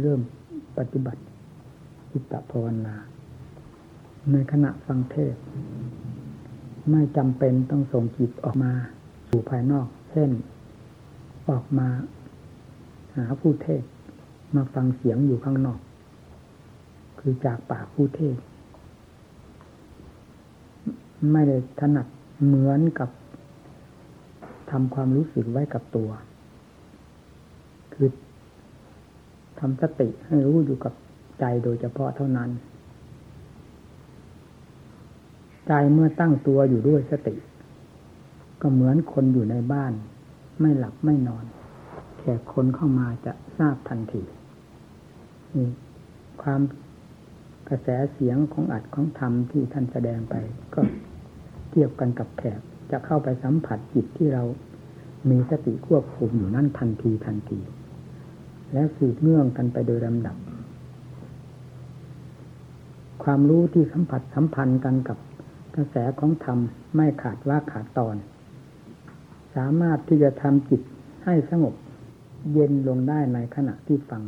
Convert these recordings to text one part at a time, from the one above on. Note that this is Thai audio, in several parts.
เริ่มปฏิบัติจิตตภาวนา ในขณะฟังเทศ ไม่จำเป็นต้องส่งจิตออกมาสู่ภายนอก เช่น ออกมาหาผู้เทศ มาฟังเสียงอยู่ข้างนอก คือจากปากผู้เทศ ไม่ได้ถนัดเหมือนกับทำความรู้สึกไว้กับตัว คือ ทำสติให้รู้อยู่กับใจโดยเฉพาะเท่านั้น ใจเมื่อตั้งตัวอยู่ด้วยสติ ก็เหมือนคนอยู่ในบ้าน ไม่หลับไม่นอน แขกคนเข้ามาจะทราบทันทีนี่ความกระแสเสียงของอัดของธรรมที่ท่านแสดงไป ก็เทียบกันกับแขกจะเข้าไปสัมผัสจิตที่เรามีสติควบคุมอยู่นั่นทันทีทันที แล้วสืบเนื่องกันไปโดยลำดับ ความรู้ที่สัมผัสสัมพันธ์กันกับกระแสของธรรมไม่ขาดว่าขาดตอน สามารถที่จะทำจิตให้สงบเย็นลงได้ในขณะที่ฟัง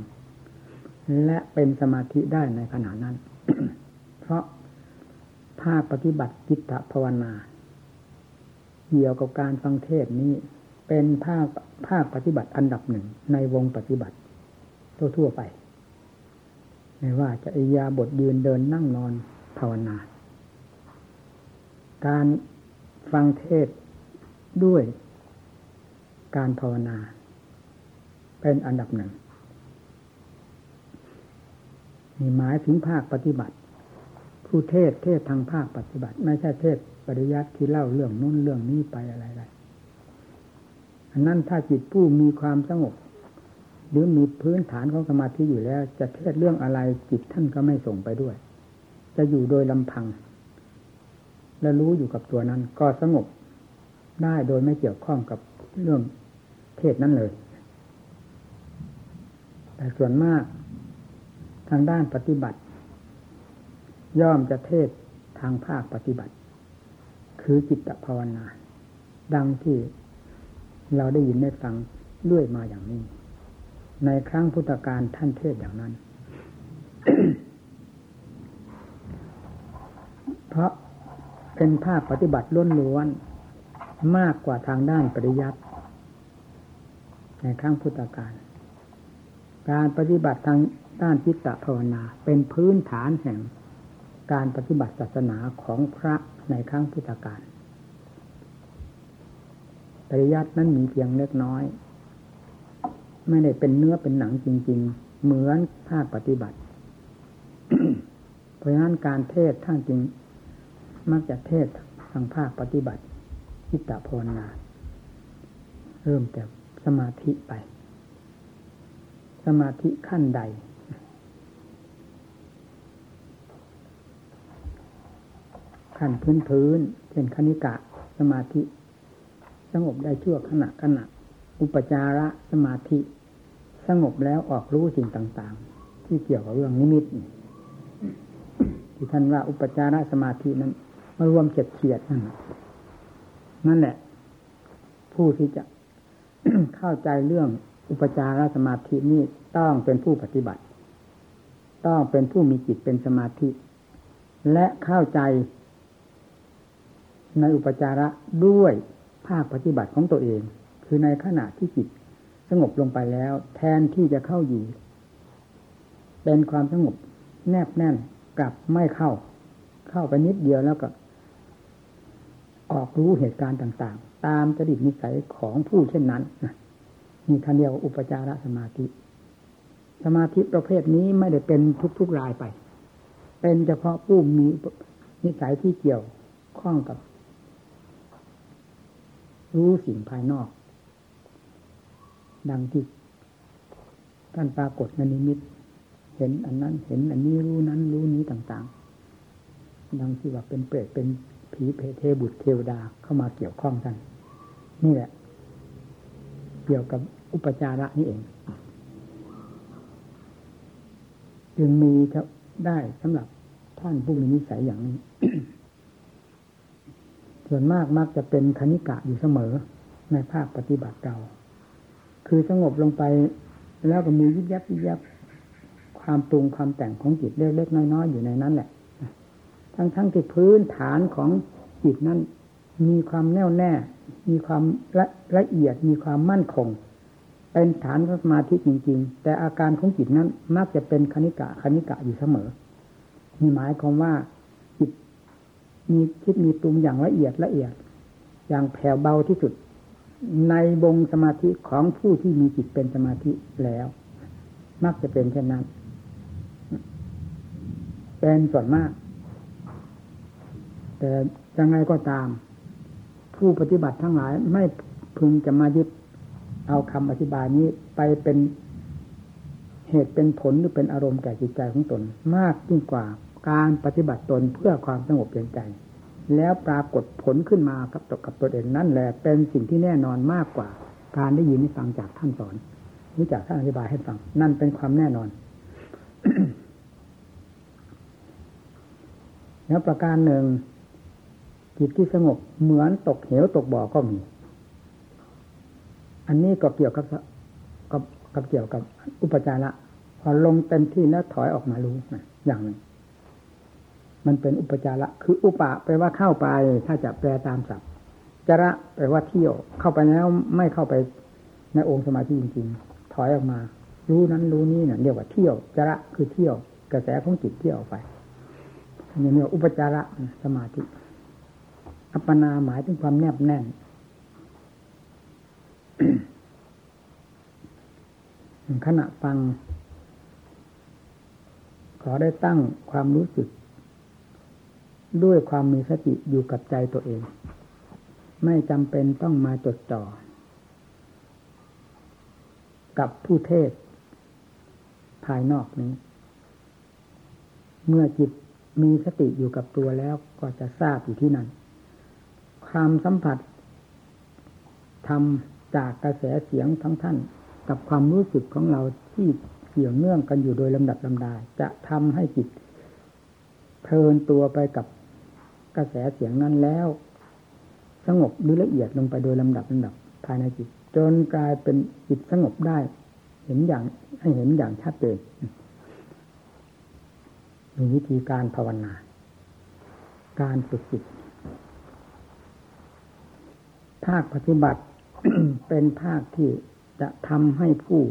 และเป็นสมาธิได้ในขณะนั้น เพราะภาคปฏิบัติจิตภาวนา เกี่ยวกับการฟังเทศนี้เป็นภาคภาคปฏิบัติอันดับหนึ่งในวงปฏิบัติ ทั่วๆไป ไม่ว่าจะอิยาบทยืนเดินนั่งนอนภาวนา การฟังเทศด้วยการภาวนา เป็นอันดับหนึ่ง มีหมายถึงภาคปฏิบัติ ผู้เทศเทศทางภาคปฏิบัติ ไม่ใช่เทศปริยัติที่เล่าเรื่องนู้นเรื่องนี้ไปอะไรๆอันนั้นถ้าจิตผู้มีความสงบ หรือมีพื้นฐานของสมาธิอยู่แล้ว จะเทศเรื่องอะไรจิตท่านก็ไม่ส่งไปด้วย จะอยู่โดยลำพัง และรู้อยู่กับตัวนั้น ก็สงบได้โดยไม่เกี่ยวข้องกับเรื่องเทศนั้นเลย แต่ส่วนมากทางด้านปฏิบัติ ย่อมจะเทศทางภาคปฏิบัติ คือจิตภาวนา ดังที่เราได้ยินได้ฟังเรื่อยมาอย่างนี้ ในครั้งพุทธกาลท่านเทศอย่างนั้น เพราะเป็นภาคปฏิบัติล้นล้วนมากกว่าทางด้านปริยัติในครั้งพุทธกาลการปฏิบัติทางด้านจิตตภาวนา เป็นพื้นฐานแห่งการปฏิบัติศาสนาของพระในครั้งพุทธกาลปริยัตินั้นมีเพียงเล็กน้อย ไม่ได้เป็นเนื้อเป็นหนังจริง ๆ เหมือนภาคปฏิบัติ เพราะฉะนั้นการเทศท่านจึงมักจะเทศทางภาคปฏิบัติจิตตภาวนาเริ่มแต่สมาธิไป สมาธิขั้นใด ขั้นพื้นพื้นเช่นคณิกะ สมาธิ สงบได้ชั่วขณะขณะ อุปจาระสมาธิ สงบแล้วออกรู้สิ่งต่างๆ ที่เกี่ยวกับเรื่องนิมิตที่ท่านว่าอุปจาระสมาธินั้นมารวมเฉียดเฉียดนั่นนั่นแหละ ผู้ที่จะเข้าใจเรื่องอุปจารสมาธินี้ต้องเป็นผู้ปฏิบัติ ต้องเป็นผู้มีจิตเป็นสมาธิ และเข้าใจ ในอุปจาระด้วยภาคปฏิบัติของตัวเอง คือในขณะที่จิตสงบลงไปแล้ว แทนที่จะเข้าอยู่ เป็นความสงบแนบแน่นกลับไม่เข้า เข้าไปนิดเดียวแล้วก็ ออกรู้เหตุการณ์ต่าง ๆ ตามจริตนิสัยของผู้เช่นนั้นนะนี่ท่านเรียกว่าอุปจารสมาธิ สมาธิประเภทนี้ไม่ได้เป็นทุกๆรายไป เป็นเฉพาะผู้มีนิสัยที่เกี่ยวข้องกับ รู้สิ่งภายนอก ดังที่ท่านปรากฏในนิมิต เห็นอันนั้นเห็นอันนี้รู้นั้นรู้นี้ต่างๆ ดังที่ว่าเป็นเปรตเป็นผีเพเทบุตรเทวดาเข้ามาเกี่ยวข้องกัน นี่แหละ เกี่ยวกับอุปจาระนี่เอง จึงมีได้สำหรับท่านผู้มีนิสัยอย่างนี้ส่วนมากมักจะเป็นคณิกะอยู่เสมอในภาคปฏิบัติเรา คือสงบลงไปแล้วก็มียิบยับยิบยับความปรุงความแต่งของจิตเล็กๆน้อยๆอยู่ในนั้นแหละ ทั้งๆทที่พื้นฐานของจิตนั้น มีความแน่วแน่ มีความละละเอียด มีความมั่นคง เป็นฐานสมาธิจริง ๆ แต่อาการของจิตนั้นมักจะเป็นคณิกะคณิกะอยู่เสมอมีหมายความว่าจิตมีคิดมีปรุงอย่างละเอียดละเอียด อย่างแผ่วเบาที่สุด ในวงสมาธิของผู้ที่มีจิตเป็นสมาธิแล้ว มักจะเป็นเช่นนั้น เป็นส่วนมาก แต่ยังไงก็ตาม ผู้ปฏิบัติทั้งหลายไม่พึงจะมายึดเอาคำอธิบายนี้ไปเป็นเหตุเป็นผลหรือเป็นอารมณ์แก่จิตใจของตน มากยิ่งกว่าการปฏิบัติตนเพื่อความสงบเย็นใจ แล้วปรากฏผลขึ้นมากับตกกับตัวเองนั่นแหละ เป็นสิ่งที่แน่นอนมากกว่า การได้ยินได้ฟังจากท่านสอนหรือจากท่านอธิบายให้ฟัง นั่นเป็นความแน่นอน แล้วประการหนึ่งจิตที่สงบเหมือนตกเหวตกบ่อก็มี อันนี้ก็เกี่ยวกับกับกับเกี่ยวกับอุปจาระพอลงเต็มที่แล้วถอยออกมารู้นะอย่างหนึ่ง มันเป็นอุปจาระคืออุปะแปลว่าเข้าไป ถ้าจะแปลตามศัพท์จระแปลว่าเที่ยว เข้าไปแล้วไม่เข้าไปในองค์สมาธิจริงๆ ถอยออกมา รู้นั้นรู้นี้เนี่ยเรียกว่าเที่ยวจระคือเที่ยว กระแสของจิตเที่ยวไปนี่เรียกอุปจาระสมาธิ อัปปนาหมายถึงความแนบแน่นขณะฟัง ขอได้ตั้งความรู้สึก ด้วยความมีสติอยู่กับใจตัวเอง ไม่จำเป็นต้องมาจดจ่อ กับผู้เทศ ภายนอกนี้ เมื่อจิตมีสติอยู่กับตัวแล้วก็จะทราบอยู่ที่นั่น ความสัมผัสทำจากกระแสเสียงทั้งท่าน กับความรู้สึกของเราที่เกี่ยวเนื่องกันอยู่โดยลำดับลำดา จะทำให้จิตเพลินตัวไปกับ กระแสเสียงนั้นแล้ว สงบหรือละเอียดลงไปโดยลำดับลำดับภายในจิต จนกลายเป็นจิตสงบได้ เห็นอย่างให้เห็นอย่างชัดเจนมีวิธีการภาวนา การฝึกจิต ภาคปฏิบัติเป็นภาคที่จะทำให้ผู้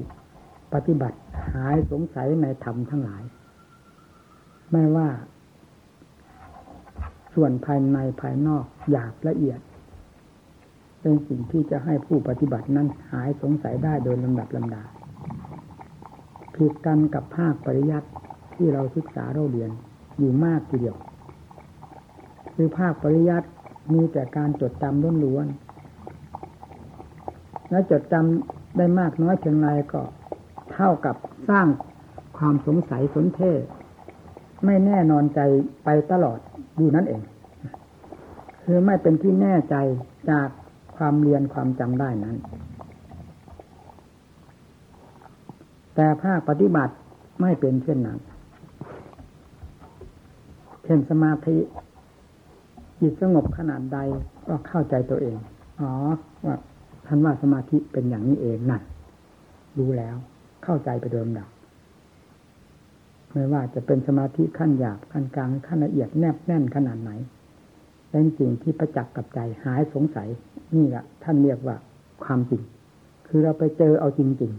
ปฏิบัติหายสงสัยในธรรมทั้งหลาย ไม่ว่า ส่วนภายในภายนอกหยาบละเอียด เป็นสิ่งที่จะให้ผู้ปฏิบัตินั้นหายสงสัยได้โดยลำดับลำดาผิดกันกับภาคปริยัติที่เราศึกษาเราเรียนอยู่มากทีเดียว คือภาคปริยัติมีแต่การจดจำล้วนๆและจดจำได้มากน้อยเพียงไรก็เท่ากับสร้างความสงสัยสนเทศ ไม่แน่นอนใจไปตลอด อยู่นั่นเอง คือไม่เป็นที่แน่ใจจากความเรียนความจำได้นั้น แต่ภาคปฏิบัติไม่เป็นเช่นนั้น เช่นสมาธิจิตสงบขนาดใดก็เข้าใจตัวเอง อ๋อ ว่าท่านว่าสมาธิเป็นอย่างนี้เองนั่นรู้แล้วเข้าใจไปโดยลำดับ ไม่ว่าจะเป็นสมาธิขั้นหยาบขั้นกลางขั้นละเอียดแนบแน่นขนาดไหนเป็นสิ่งที่ประจักษ์กับใจหายสงสัย นี่แหละท่านเรียกว่าความจริง คือเราไปเจอเอาจริง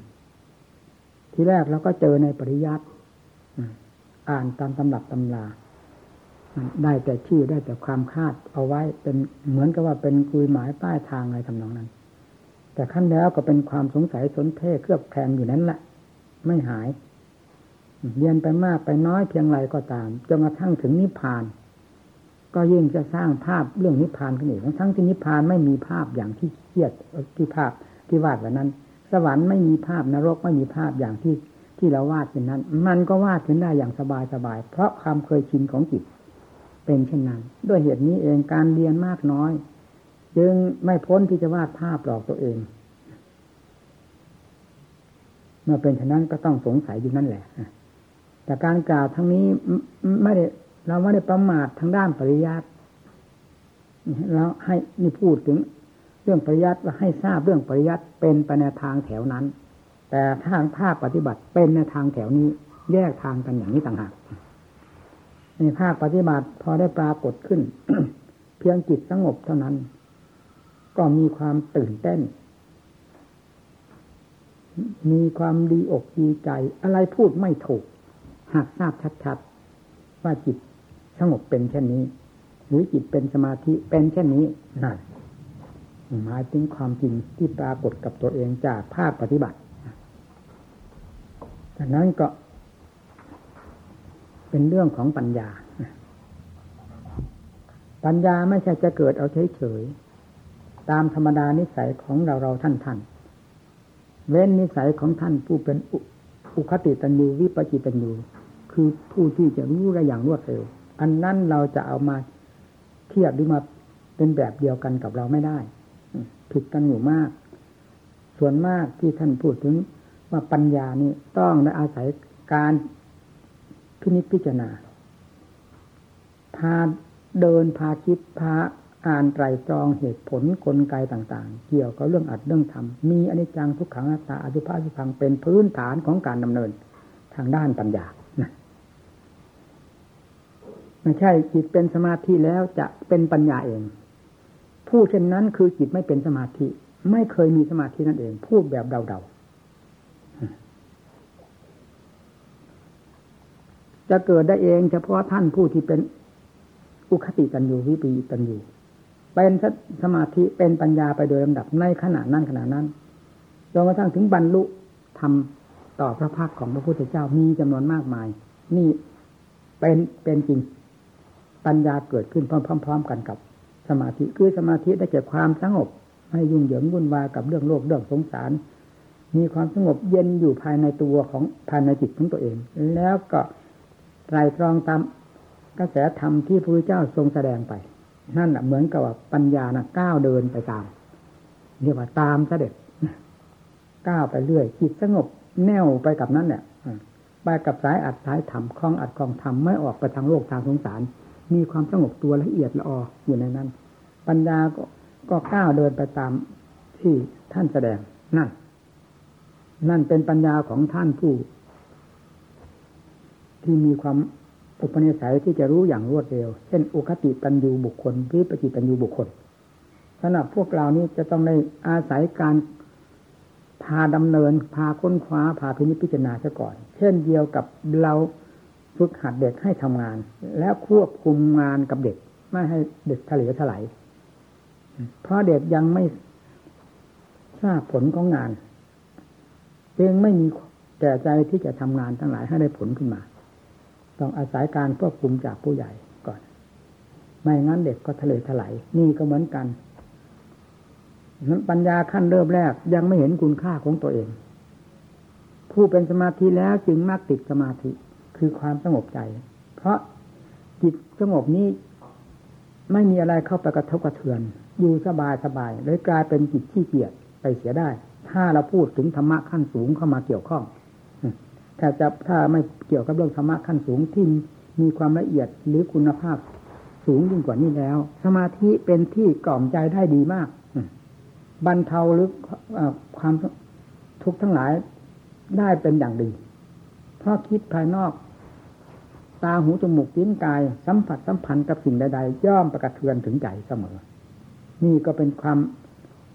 ๆ ที่แรกเราก็เจอในปริยัติอ่านตามตำรับตำราได้แต่ชื่อได้แต่ความคาดเอาไว้เป็นเหมือนกับว่าเป็นคุยหมายป้ายทางอะไรทำนองนั้น แต่ขั้นแล้วก็เป็นความสงสัยสนเท่เครือบแคลงอยู่นั้นแหละไม่หาย เรียนไปมากไปน้อยเพียงไรก็ตามจนกระทั่งถึงนิพพาน ก็ยิ่งจะสร้างภาพเรื่องนิพพานขึ้นอีกทั้งที่นิพพานไม่มีภาพอย่างที่เครียดที่ภาพที่วาดแบบนั้น สวรรค์ไม่มีภาพนรกไม่มีภาพอย่างที่ที่เราวาดเป็นนั้น มันก็วาดขึ้นได้อย่างสบายสบาย เพราะความเคยชินของจิต เป็นเช่นนั้น ด้วยเหตุนี้เองการเรียนมากน้อย จึงไม่พ้นที่จะวาดภาพหลอกตัวเอง เมื่อเป็นฉะนั้นก็ต้องสงสัยอยู่นั่นแหละ แต่การกล่าวทั้งนี้ไม่ได้เราไม่ได้ประมาททางด้านปริยัติเราให้นี่พูดถึงเรื่องปริยัติว่าให้ทราบเรื่องปริยัติเป็นไปในทางแถวนั้น แต่ทางภาคปฏิบัติเป็นในทางแถวนี้ แยกทางกันอย่างนี้ต่างหากในภาคปฏิบัติพอได้ปรากฏขึ้น เพียงจิตสงบเท่านั้น ก็มีความตื่นเต้น มีความดีอกดีใจ อะไรพูดไม่ถูก หากทราบชัดๆว่าจิตสงบเป็นเช่นนี้ หรือจิตเป็นสมาธิเป็นเช่นนี้นั่นหมายถึงความจริงที่ปรากฏกับตัวเองจากภาคปฏิบัติจากนั้นก็ เป็นเรื่องของปัญญา ปัญญาไม่ใช่จะเกิดเอาเฉยๆตามธรรมดานิสัยของเราเราท่านท่านเว้นนิสัยของท่านผู้เป็นอุคติตันยูวิปจิตันยู คือผู้ที่จะรู้ได้อย่างรวดเร็ว อันนั้นเราจะเอามาเทียบหรือมาเป็นแบบเดียวกันกับเราไม่ได้ผิดกันอยู่มาก ส่วนมากที่ท่านพูดถึงว่าปัญญานี่ต้องได้อาศัยการพินิจพิจารณา พาเดินพาคิดพาอ่านไตรตรองเหตุผลกลไกต่างๆ เกี่ยวกับเรื่องอัดเรื่องทำมีอนิจจังทุกขังอัตตาอสุภะอสุพังเป็นพื้นฐานของการดำเนินทางด้านปัญญา ไม่ใช่จิตเป็นสมาธิแล้วจะเป็นปัญญาเอง ผู้เช่นนั้นคือจิตไม่เป็นสมาธิ ไม่เคยมีสมาธินั่นเอง พูดแบบเดาๆจะเกิดได้เองเฉพาะท่านผู้ที่เป็นอุคติตันยูวิปีตันยูเป็นสมาธิเป็นปัญญาไปโดยลำดับในขณะนั้นขณะนั้นจนกระทั่งถึงบรรลุทำต่อพระภาคของพระพุทธเจ้ามีจำนวนมากมาย นี่เป็นเป็นจริง ปัญญาเกิดขึ้นพร้อม ๆ กันกับสมาธิคือสมาธิได้เกิดความสงบไม่ยุ่งเหยิงวุ่นวายกับเรื่องโลกเรื่องสงสาร มีความสงบเย็นอยู่ภายในตัวของภายในจิตของตัวเอง แล้วก็ไตรตรองตามกระแสธรรมที่พระพุทธเจ้าทรงแสดงไป นั่นแหละเหมือนกับว่าปัญญานะก้าวเดินไปตามเรียกว่าตามเสด็จก้าวไปเรื่อยจิตสงบแน่วไปกับนั้นเนี่ยไปกับสายอัดสายธรรมคล้องอัดคล้องธรรมไม่ออกไปทางโลกทางสงสาร มีความสงบตัวละเอียดละอออยู่ในนั้น ปัญญาก็ก็ก้าวเดินไปตามที่ท่านแสดงนั่น นั่นเป็นปัญญาของท่านผู้ ที่มีความอุปนิสัยที่จะรู้อย่างรวดเร็ว เช่น อุคติปัญญูบุคคลวิปจิปัญญูบุคคลสำหรับพวกเรานี้จะต้องในอาศัยการพาดำเนิน พาค้นคว้าพาพินิจพิจารณาซะก่อน เช่นเดียวกับเรา ฝึกหัดเด็กให้ทำงาน แล้วควบคุมงานกับเด็ก ไม่ให้เด็กทะเลถลายเพราะเด็กยังไม่ทราบผลของงานจึงไม่มีแก่ใจที่จะทำงานทั้งหลายให้ได้ผลขึ้นมา ต้องอาศัยการควบคุมจากผู้ใหญ่ก่อน ไม่งั้นเด็กก็ทะเลถลายนี่ก็เหมือนกันนั้นปัญญาขั้นเริ่มแรกยังไม่เห็นคุณค่าของตัวเอง ผู้เป็นสมาธิแล้วจึงมักติดสมาธิ คือความสงบใจ เพราะจิตสงบนี้ ไม่มีอะไรเข้าไปกระทบกระเทือน อยู่สบายสบายเลยกลายเป็นจิตที่เกียดไปเสียได้ ถ้าเราพูดถึงธรรมะขั้นสูงเข้ามาเกี่ยวข้องถ้าจะถ้าไม่เกี่ยวกับเรื่องธรรมะขั้นสูงที่มีความละเอียดหรือคุณภาพสูงยิ่งกว่านี้แล้ว สมาธิเป็นที่กล่อมใจได้ดีมากบรรเทาหรือความทุกข์ทั้งหลายได้เป็นอย่างดี เพราะคิดภายนอก ตาหูจมูกลิ้นกาย สัมผัสสัมพันธ์กับสิ่งใดๆ ย่อมประกระเทือนถึงใจเสมอ นี่ก็เป็นความ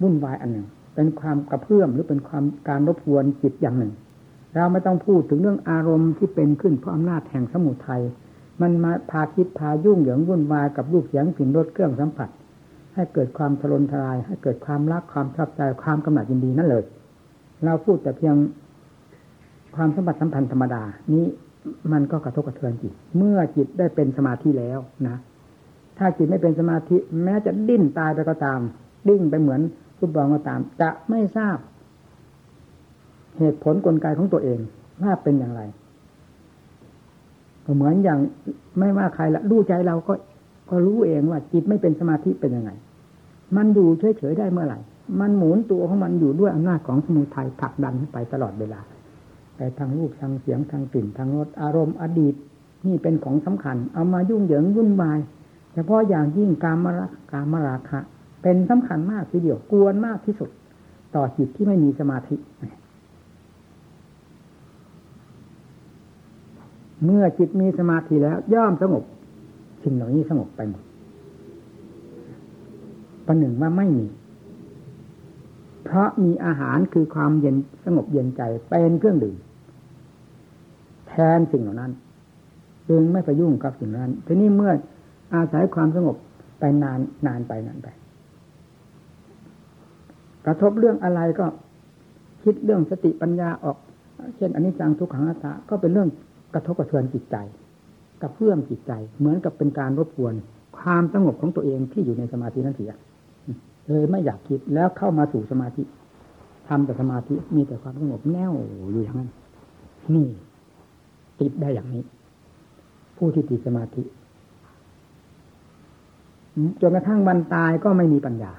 วุ่นวายอันหนึ่ง เป็นความกระเพื่อมหรือเป็นความการรบกวนจิตอย่างหนึ่ง เราไม่ต้องพูดถึงเรื่องอารมณ์ที่เป็นขึ้นเพราะอำนาจแห่งสมุทัยมันมาพาคิดพายุ่งเหยิงวุ่นวายกับรูปเสียงกลิ่นรสเครื่องสัมผัส ให้เกิดความทะลนทลาย ให้เกิดความรักความชอบใจความกำหนัดยินดีนั่นเลย เราพูดแต่เพียง ความสัมผัสสัมพันธ์ธรรมดา นี้มันก็กระทบกระเทือนจิต เมื่อจิตได้เป็นสมาธิแล้วนะ ถ้าจิตไม่เป็นสมาธิ แม้จะดิ้นตายไปก็ตาม ดิ้งไปเหมือนฟุตบอลก็ตาม จะไม่ทราบ เหตุผลกลไกของตัวเองว่าเป็นอย่างไรเหมือนอย่างไม่ว่าใครละรู้ใจเราก็ก็รู้เองว่าจิตไม่เป็นสมาธิเป็นยังไง มันอยู่เฉยๆได้เมื่อไหร่ มันหมุนตัวของมันอยู่ด้วยอำนาจของสมุทัยผลักดันไปตลอดเวลา ไปทางรูปทางเสียงทางกลิ่นทางรสอารมณ์อดีต นี่เป็นของสำคัญ เอามายุ่งเหยิงวุ่นวาย เฉพาะอย่างยิ่งการมรักการมราคะ เป็นสำคัญมากทีเดียวกวนมากที่สุด ต่อจิตที่ไม่มีสมาธิ เมื่อจิตมีสมาธิแล้ว ย่อมสงบสิ่งเหล่านี้สงบไปหมดประหนึ่งว่าไม่มี เพราะมีอาหารคือความเย็นสงบเย็นใจเป็นเครื่องดื่ม แทนสิ่งเหล่านั้น จึงไม่ไปยุ่งกับสิ่งนั้น ทีนี้เมื่ออาศัยความสงบไปนานนานไปนานไป กระทบเรื่องอะไรก็คิดเรื่องสติปัญญาออก เช่นอันนี้จังทุกขังอัตตาก็เป็นเรื่องกระทบกระเทือนจิตใจกับเพื่อมจิตใจ เหมือนกับเป็นการรบกวน ความสงบของตัวเองที่อยู่ในสมาธินั้นเสียเลยไม่อยากคิดแล้วเข้ามาสู่สมาธิทำแต่สมาธิมีแต่ความสงบแน่วอยู่อย่างนั้น นี่ ติดได้อย่างนี้ ผู้ที่ติดสมาธิจนกระทั่งวันตายก็ไม่มีปัญญา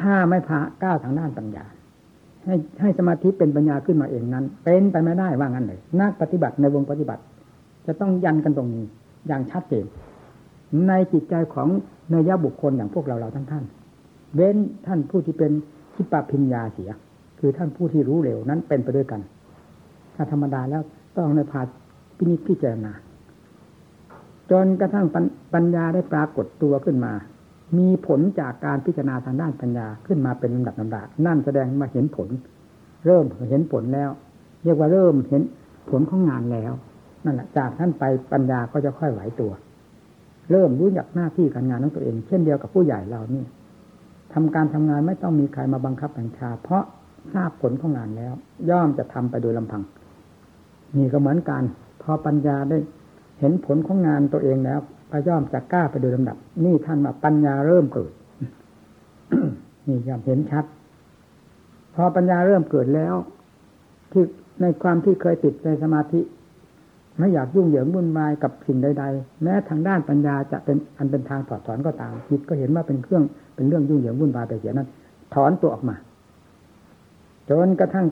ถ้าไม่พาก้าวทางด้านปัญญา ให้ให้สมาธิเป็นปัญญาขึ้นมาเองนั้น เป็นไปไม่ได้ว่างั้นเลยนักปฏิบัติในวงปฏิบัติ จะต้องยันกันตรงนี้ อย่างชัดเจนในจิตใจของเนยบุคคลอย่างพวกเราเราทั้งท่านเว้นท่านผู้ที่เป็นคิดปปิญญาเสีย คือท่านผู้ที่รู้เร็วนั้นเป็นไปด้วยกัน ถ้าธรรมดาแล้ว ต้องในภาพินิจพิจารณาจนกระทั่งปัญญาได้ปรากฏตัวขึ้นมา มีผลจากการพิจารณาทางด้านปัญญาขึ้นมาเป็นลำดับลำดับนั่นแสดงมาเห็นผล เริ่มเห็นผลแล้ว เรียกว่าเริ่มเห็นผลของงานแล้วนั่นแหละจากท่านไปปัญญาก็จะค่อยไหวตัว เริ่มรู้จักหน้าที่การงานของตัวเอง เช่นเดียวกับผู้ใหญ่เรานี่ทำการทำงานไม่ต้องมีใครมาบังคับบัญชา เพราะทราบผลของงานแล้ว ย่อมจะทำไปโดยลำพัง นี่ก็เหมือนกัน พอปัญญาได้เห็นผลของงานตัวเองแล้วก็ย่อมจะกล้าไปโดยลำดับ นี่ท่านมาปัญญาเริ่มเกิด นี่ย่อมเห็นชัด พอปัญญาเริ่มเกิดแล้ว ที่ในความที่เคยติดในสมาธิ ไม่อยากยุ่งเหยิงวุ่นวายกับสิ่งใด ๆ แม้ทางด้านปัญญาจะเป็นอันเป็นทางถอดถอนก็ตามจิตก็เห็นว่าเป็นเครื่องเป็นเรื่องยุ่งเหยิงวุ่นวายไปเสียนั้น ถอนตัวออกมาจนกระทั่ง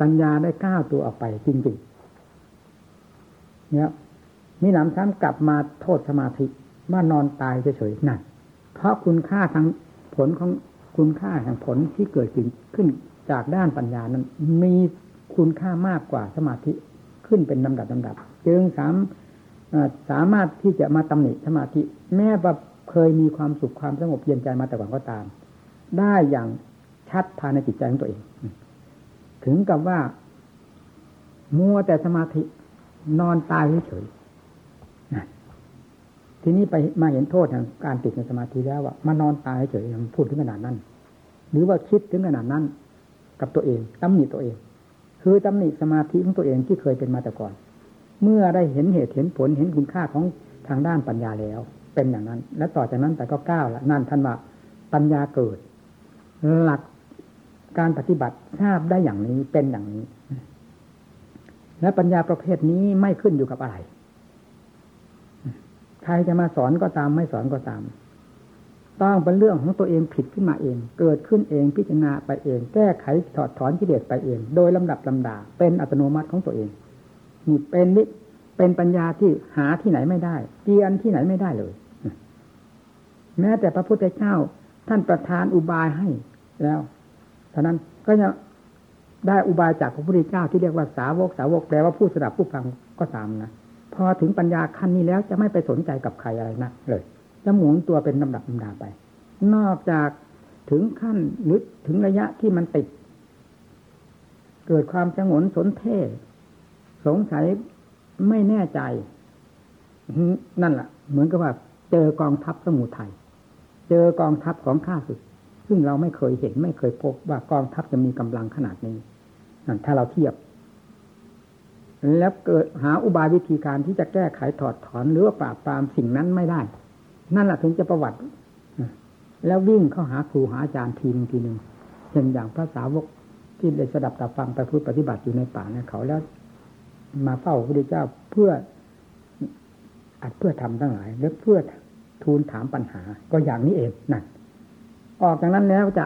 ปัญญาได้ก้าวตัวออกไปจริงๆ เนี่ยมีหนำซ้ำกลับมาโทษสมาธิว่านอนตายเฉยๆนั่นเพราะคุณค่าทางผลของคุณค่าแห่งผลที่เกิดขึ้นขึ้นจากด้านปัญญานั้น มีคุณค่ามากกว่าสมาธิขึ้นเป็นลำดับลำดับ จึงสามสามารถที่จะมาตำหนิสมาธิ แม้ว่าเคยมีความสุขความสงบเย็นใจมาแต่ก่อนก็ตาม ได้อย่างชัดภายในจิตใจของตัวเอง ถึงกับว่ามัวแต่สมาธิ นอนตายเฉยทีนี้ไปมาเห็นโทษแห่งการติดในสมาธิแล้วว่ามานอนตายเฉยยังพูดถึงขนาดนั้น หรือว่าคิดถึงขนาดนั้น กับตัวเองตำหนิตัวเอง คือตำหนิสมาธิของตัวเองที่เคยเป็นมาแต่ก่อน เมื่อได้เห็นเหตุเห็นผลเห็นคุณค่าของทางด้านปัญญาแล้ว เป็นอย่างนั้น และต่อจากนั้นไปก็ก้าวละนั่นท่านว่าปัญญาเกิด หลักการปฏิบัติทราบได้อย่างนี้เป็นอย่างนี้ และปัญญาประเภทนี้ไม่ขึ้นอยู่กับอะไร ใครจะมาสอนก็ตามไม่สอนก็ตาม ต้องเป็นเรื่องของตัวเองผิดขึ้นมาเอง เกิดขึ้นเองพิจารณาไปเอง แก้ไขถอดถอนกิเลสไปเอง โดยลำดับลำดา เป็นอัตโนมัติของตัวเองนี่เป็นนิเป็นปัญญาที่หาที่ไหนไม่ได้เกียนที่ไหนไม่ได้เลย แม้แต่พระพุทธเจ้าท่านประทานอุบายให้แล้วฉะนั้นก็จะ ได้อุบายจากพระพุทธเจ้าที่เรียกว่าสาวกสาวกแปลว่าผู้สดับผู้ฟังก็ตามนะพอถึงปัญญาขั้นนี้แล้วจะไม่ไปสนใจกับใครอะไรนะเลยจะหมุนตัวเป็นลำดับลำดาไป นอกจากถึงขั้นหรือถึงระยะที่มันติด เกิดความสงนสนเท่สงสัยไม่แน่ใจนั่นแหละเหมือนกับว่า เจอกองทัพสมุทัยเจอกองทัพของข้าศึก ซึ่งเราไม่เคยเห็นไม่เคยพบว่ากองทัพจะมีกำลังขนาดนี้ ถ้าเราเทียบ แล้วเกิดหาอุบายวิธีการที่จะแก้ไขถอดถอนหรือว่าปราบปรามสิ่งนั้นไม่ได้ นั่นแหละถึงจะประวัติ แล้ววิ่งเข้าหาครูหาอาจารย์ทีนึงทีหนึ่งเช่นอย่างพระสาวกที่ได้สดับตาฟังไปพูดปฏิบัติอยู่ในป่าเนี่ยเขาแล้ว มาเฝ้าพระพุทธเจ้าเพื่ออัดเพื่อทำทั้งหลายและเพื่อทูลถามปัญหา ก็อย่างนี้เองนั่นออกจากนั้นแล้วจะ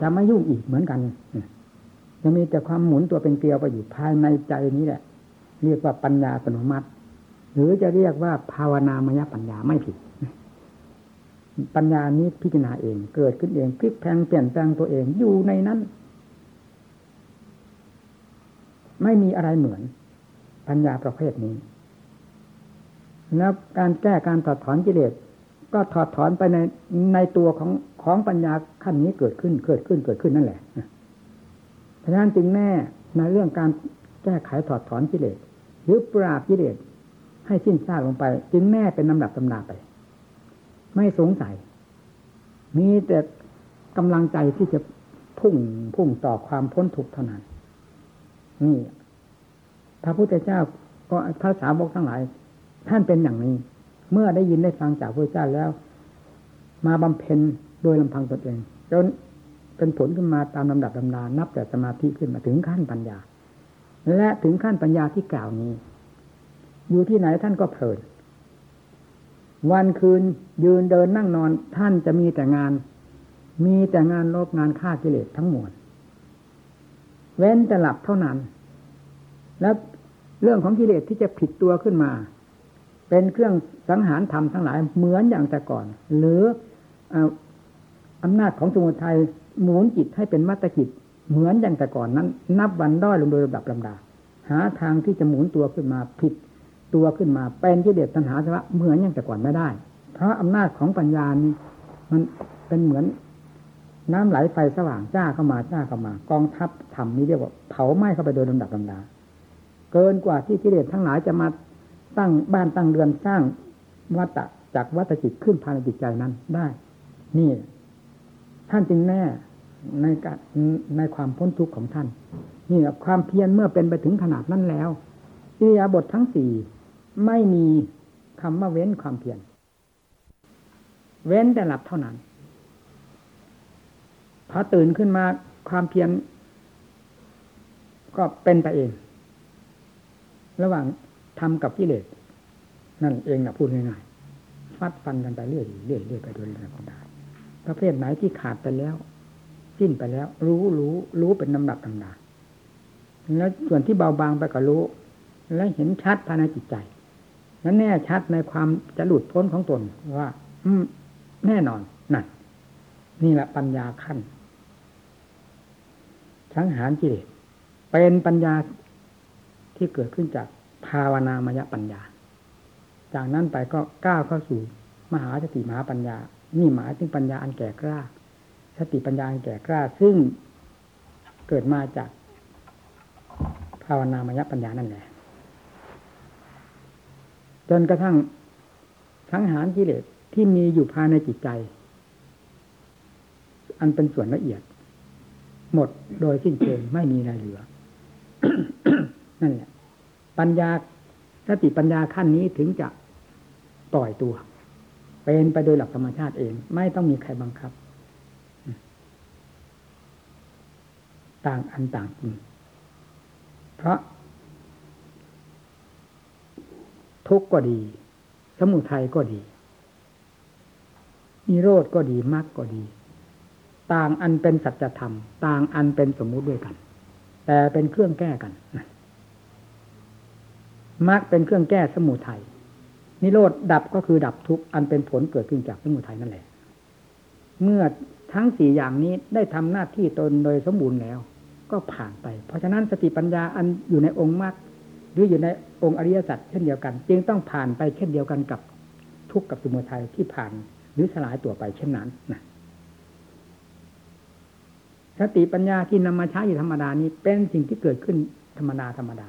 จะไม่ยุ่งอีกเหมือนกัน จะมีแต่ความหมุนตัวเป็นเกลียวไปอยู่ภายในใจนี้แหละ เรียกว่าปัญญาสนุมัติ หรือจะเรียกว่าภาวนามยปัญญาไม่ผิดปัญญานี้พิจารณาเอง เกิดขึ้นเองพลิกแพงเปลี่ยนแปลงตัวเองอยู่ในนั้น ไม่มีอะไรเหมือนปปัญญาประเภทนี้แล้วการแก้การถอดถอนกิเลสก็ถอดถอนไปในในตัวของของปัญญาขั้นนี้เกิดขึ้นเกิดขึ้นเกิดขึ้นนั่นแหละ เพราะฉะนั้นจึงแน่ในเรื่องการแก้ไขถอดถอนกิเลสหรือปราบกิเลสให้สิ้นซากลงไป จึงแน่เป็นลำดับตำนาไป ไม่สงสัย มีแต่กำลังใจที่จะพุ่งพุ่งต่อความพ้นทุกข์เท่านั้น นี่ พระพุทธเจ้าก็พระสาวกทั้งหลาย ท่านเป็นอย่างนี้ เมื่อได้ยินได้ฟังจากพระเจ้าแล้ว มาบำเพ็ญโดยลำพังตนเองจน เป็นผลขึ้นมาตามลำดับลำดานับแต่สมาธิขึ้นมาถึงขั้นปัญญา และถึงขั้นปัญญาที่กล่าวนี้ อยู่ที่ไหนท่านก็เพลิน วันคืนยืนเดินนั่งนอนท่านจะมีแต่งาน มีแต่งานลบงานฆ่ากิเลสทั้งมวลเว้นแต่หลับเท่านั้น แล้วเรื่องของกิเลสที่จะผิดตัวขึ้นมา เป็นเครื่องสังหารธรรมทั้งหลายเหมือนอย่างแต่ก่อน หรืออำนาจของสมุทัย หมุนจิตให้เป็นมัตจิต เหมือนอย่างแต่ก่อนนั้น นับวันด้อยลงโดยลำดับลำดา หาทางที่จะหมุนตัวขึ้นมาผิดตัวขึ้นมาเป็นกิเลสตัณหาสวะเหมือนอย่างแต่ก่อนไม่ได้ เพราะอำนาจของปัญญานี้มันเป็นเหมือนน้ำไหลไฟสว่างจ้าเข้ามาจ้าเข้ามา กองทัพธรรมนี้เรียกว่าเผาไหม้เข้าไปโดยลำดับลำดา เกินกว่าที่กิเลสทั้งหลายจะมาตั้งบ้านตั้งเรือนสร้างวัตตะจากวัตจิตขึ้นภายในจิตใจนั้นได้ นี่ ท่านจึงแน่ในการในความพ้นทุกข์ของท่านนี่ความเพียรเมื่อเป็นไปถึงขนาดนั้นแล้วอิริยาบถททั้งสี่ไม่มีคำว่าเว้นความเพียรเว้นแต่หลับเท่านั้นพอตื่นขึ้นมาความเพียรก็เป็นไปเอง ระหว่างทำกับกิเลสนั่นเองนะพูดง่ายๆฟัดฟันกันไปเรื่อยๆเรื่อยๆไปโดยลำดับ ประเภทไหนที่ขาดไปแล้ว สิ้นไปแล้ว รู้รู้ รู้เป็นลำดับต่างๆแล้วส่วนที่เบาบางไปก็รู้ และเห็นชัดภายในจิตใจนั้นแน่ชัดในความจะหลุดพ้นของตนว่า อืม แน่นอนนั่นนี่แหละปัญญาขั้นสังหารกิเลสเป็นปัญญาที่เกิดขึ้นจากภาวนามยปัญญา จากนั้นไปก็ก้าวเข้าสู่มหาสติมหาปัญญา นี่หมายถึงปัญญาอันแก่กล้า สติปัญญาอันแก่กล้า ซึ่งเกิดมาจากภาวนามยปัญญานั่นแหละ จนกระทั่งสังหารกิเลสที่มีอยู่ภายในจิตใจ อันเป็นส่วนละเอียด หมดโดยสิ้นเชิงไม่มีอะไรเหลือ นั่นแหละ ปัญญาสติปัญญาขั้นนี้ถึงจะปล่อยตัว เป็นไปโดยหลักธรรมชาติเอง ไม่ต้องมีใครบังคับ ต่างอันต่างจริง เพราะ ทุกข์ก็ดี สมุทัยก็ดีนิโรธก็ดีมรรคก็ดี ต่างอันเป็นสัจธรรม ต่างอันเป็นสมมุติด้วยกัน แต่เป็นเครื่องแก้กันมรรคเป็นเครื่องแก้สมุทัย นิโรธดับก็คือดับทุกข์อันเป็นผลเกิดขึ้นจากสมุทัยนั่นแหละ เมื่อทั้งสี่อย่างนี้ได้ทำหน้าที่ตนโดยสมบูรณ์แล้ว ก็ผ่านไป เพราะฉะนั้นสติปัญญาอันอยู่ในองค์มรรคหรืออยู่ในองค์อริยสัจเช่นเดียวกัน จึงต้องผ่านไปเช่นเดียวกันกับทุกข์กับสมุทัยที่ผ่านหรือสลายตัวไปเช่นนั้นนะสติปัญญาที่นำมาใช้อยู่ธรรมดานี้เป็นสิ่งที่เกิดขึ้นธรรมดาธรรมดา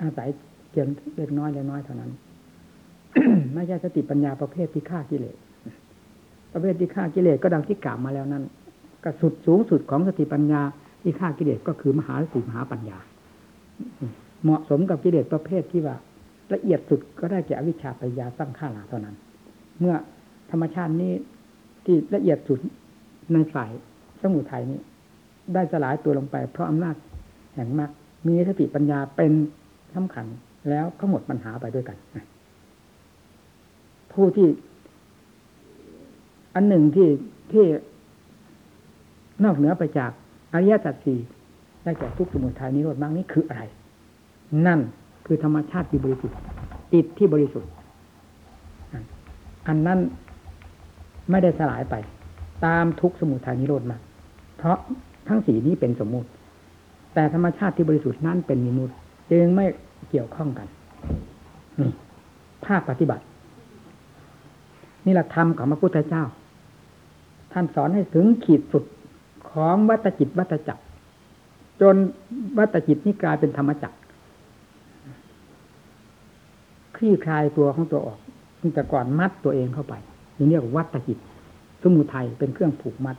อาศัย พียงเล็กน้อยเล็กน้อยเท่านั้น ไม่ใช่สติปัญญาประเภทที่ฆ่ากิเลส ประเภทที่ฆ่ากิเลสก็ดังที่กล่าวมาแล้วนั้นก็สุดสูงสุดของสติปัญญาที่ฆ่ากิเลสก็คือมหาสติมหาปัญญา เหมาะสมกับกิเลสประเภทที่ว่า ละเอียดสุดก็ได้แก่อวิชชาปัญญาสร้างข้าหลาเท่านั้น เมื่อธรรมชาตินี้ที่ละเอียดสุดในฝ่ายสมุทัยนี้ ได้สลายตัวลงไป เพราะอำนาจแห่งมรรคมีสติปัญญาเป็นสำคัญ แล้วก็หมดปัญหาไปด้วยกันผู้ที่ อันหนึ่งที่ที่นอกเหนือไปจากอริยสัจสี่ได้แก่ทุกสมุทัยนิโรธมรรคนี้คืออะไร นั่นคือธรรมชาติที่บริสุทธิ์ติดที่บริสุทธิ์ อันนั้นไม่ได้สลายไป ตามทุกสมุทัยนิโรธมาเพราะทั้งสีนี้เป็นสมมุติ แต่ธรรมชาติที่บริสุทธิ์นั้นเป็นมิมุติจึงไม่ กี่ยวข้องกันนี่ภาคปฏิบัติ นี่แหละธรรมของพระพุทธเจ้า ท่านสอนให้ถึงขีดสุดของวัตจิตวัตจักร จนวัตจิตนี่กลายเป็นธรรมจักรคลี่คลายตัวของตัวออกตั้งแต่ก่อนมัดตัวเองเข้าไปนี่เรียกวัตจิต สมุทัยเป็นเครื่องผูกมัด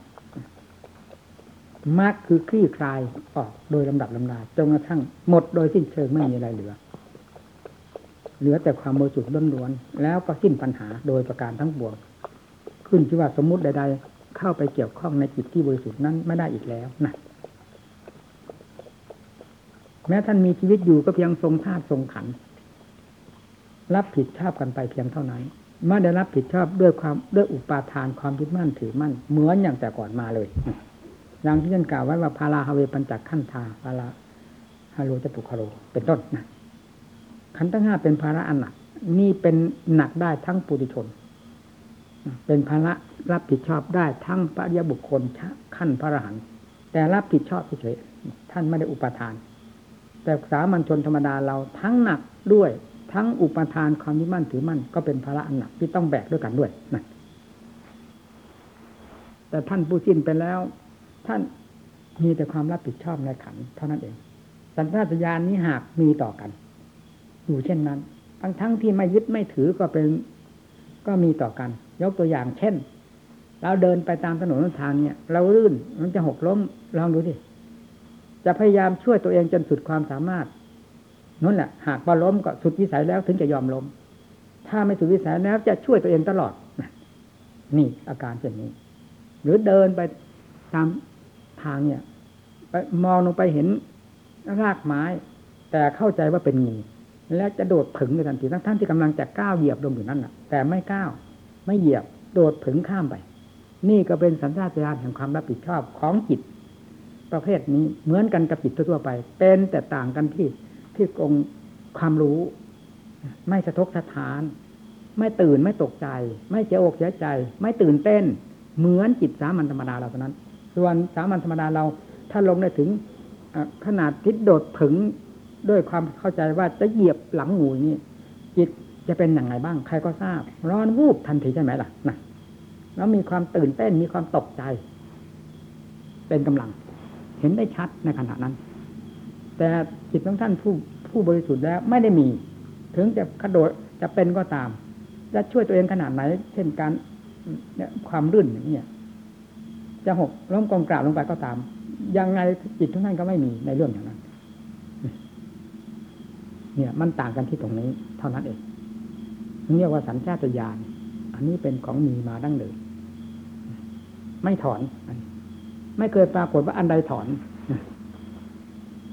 มรรคคือคลี่คลายออกโดยลำดับลำดาจนกระทั่งหมดโดยสิ้นเชิงไม่มีอะไรเหลือ เหลือแต่ความบริสุทธิ์ล้วนๆแล้วก็สิ้นปัญหาโดยประการทั้งปวงขึ้นชื่ว่าสมมุติใด ๆ เข้าไปเกี่ยวข้องในจิตที่บริสุทธิ์นั้นไม่ได้อีกแล้วนะแม้ท่านมีชีวิตอยู่ก็เพียงทรงธาตุทรงขัน รับผิดชอบกันไปเพียงเท่านั้นไม่ได้รับผิดชอบด้วยความด้วยอุปาทานความยึดมั่นถือมั่น เหมือนอย่างแต่ก่อนมาเลยอย่างที่ท่านกล่าวไว้ว่าพาราฮาเวปัญจขั้นธาพาราฮาโลจะปุคาโรเป็นต้นนะ ขันธ์ทั้งห้าเป็นภาระอันหนัก นี่เป็นหนักได้ทั้งปุถุชน เป็นภาระรับผิดชอบได้ทั้งปริยบุคคลขั้นพระอรหันต์แต่รับผิดชอบเฉยท่านไม่ได้อุปทาน แต่สามัญชนธรรมดาเราทั้งหนักด้วย ทั้งอุปทานความยึดมั่นถือมั่นก็เป็นภาระอันหนักที่ต้องแบกด้วยกันด้วยนะแต่ท่านผู้สิ้นไปแล้ว ท่านมีแต่ความรับผิดชอบในขันเท่านั้นเองสัญชาตญาณนี้หากมีต่อกัน อยู่เช่นนั้น ทั้งทั้งที่ไม่ยึดไม่ถือก็เป็น ก็มีต่อกัน ยกตัวอย่างเช่น เราเดินไปตามถนนทางเนี่ย เราลื่นมันจะหกล้มลองดูดิจะพยายามช่วยตัวเองจนสุดความสามารถนั่นแหละหากว่าล้มก็สุดวิสัยแล้วถึงจะยอมล้ม ถ้าไม่สุดวิสัยแล้วจะช่วยตัวเองตลอดนี่อาการเช่นนี้ หรือเดินไปตามทางเนี่ย ไปมองลงไปเห็นรากไม้ แต่เข้าใจว่าเป็นงู แล้วจะโดดผึ่งในทันทีทั้งท่านที่กำลังจะก้าวเหยียบลงอยู่นั่นแหะแต่ไม่ก้าวไม่เหยียบ โดดผึ่งข้ามไป นี่ก็เป็นสัญชาตญาณแห่งความรับผิดชอบของจิต ประเภทนี้เหมือนกันกับจิตทั่วไป เป็นแต่ต่างกันที่ที่องความรู้ ไม่สะทกสะทาน ไม่ตื่นไม่ตกใจ ไม่เสียอกเสียใจ ไม่ตื่นเต้น เหมือนจิตสามัญธรรมดาเราเท่านั้น ส่วนสามัญธรรมดาเราถ้าลงได้ถึงขนาดทิศโดดผึ่ง ด้วยความเข้าใจว่าจะเหยียบหลังงูนี้จิตจะเป็นอย่างไรบ้าง ใครก็ทราบ ร้อนวูบทันทีใช่ไหมล่ะนะแล้วมีความตื่นเต้นมีความตกใจ เป็นกำลัง เห็นได้ชัดในขณะนั้น แต่จิตของท่านผู้ผู้บริสุทธิ์แล้วไม่ได้มี ถึงจะกระโดดจะเป็นก็ตามจะช่วยตัวเองขนาดไหน เช่นการเนี่ยความรื่นอย่างนี้จะหกล้มกองกราบลงไปก็ตาม ยังไงจิตทุกท่านก็ไม่มีในเรื่องอย่างนั้น เนี่ย มันต่างกันที่ตรงนี้ เท่านั้นเองเรียกว่าสัญชาตญาณอันนี้เป็นของมีมาดั้งเดิมไม่ถอนไม่เคยปรากฏว่าอันใดถอน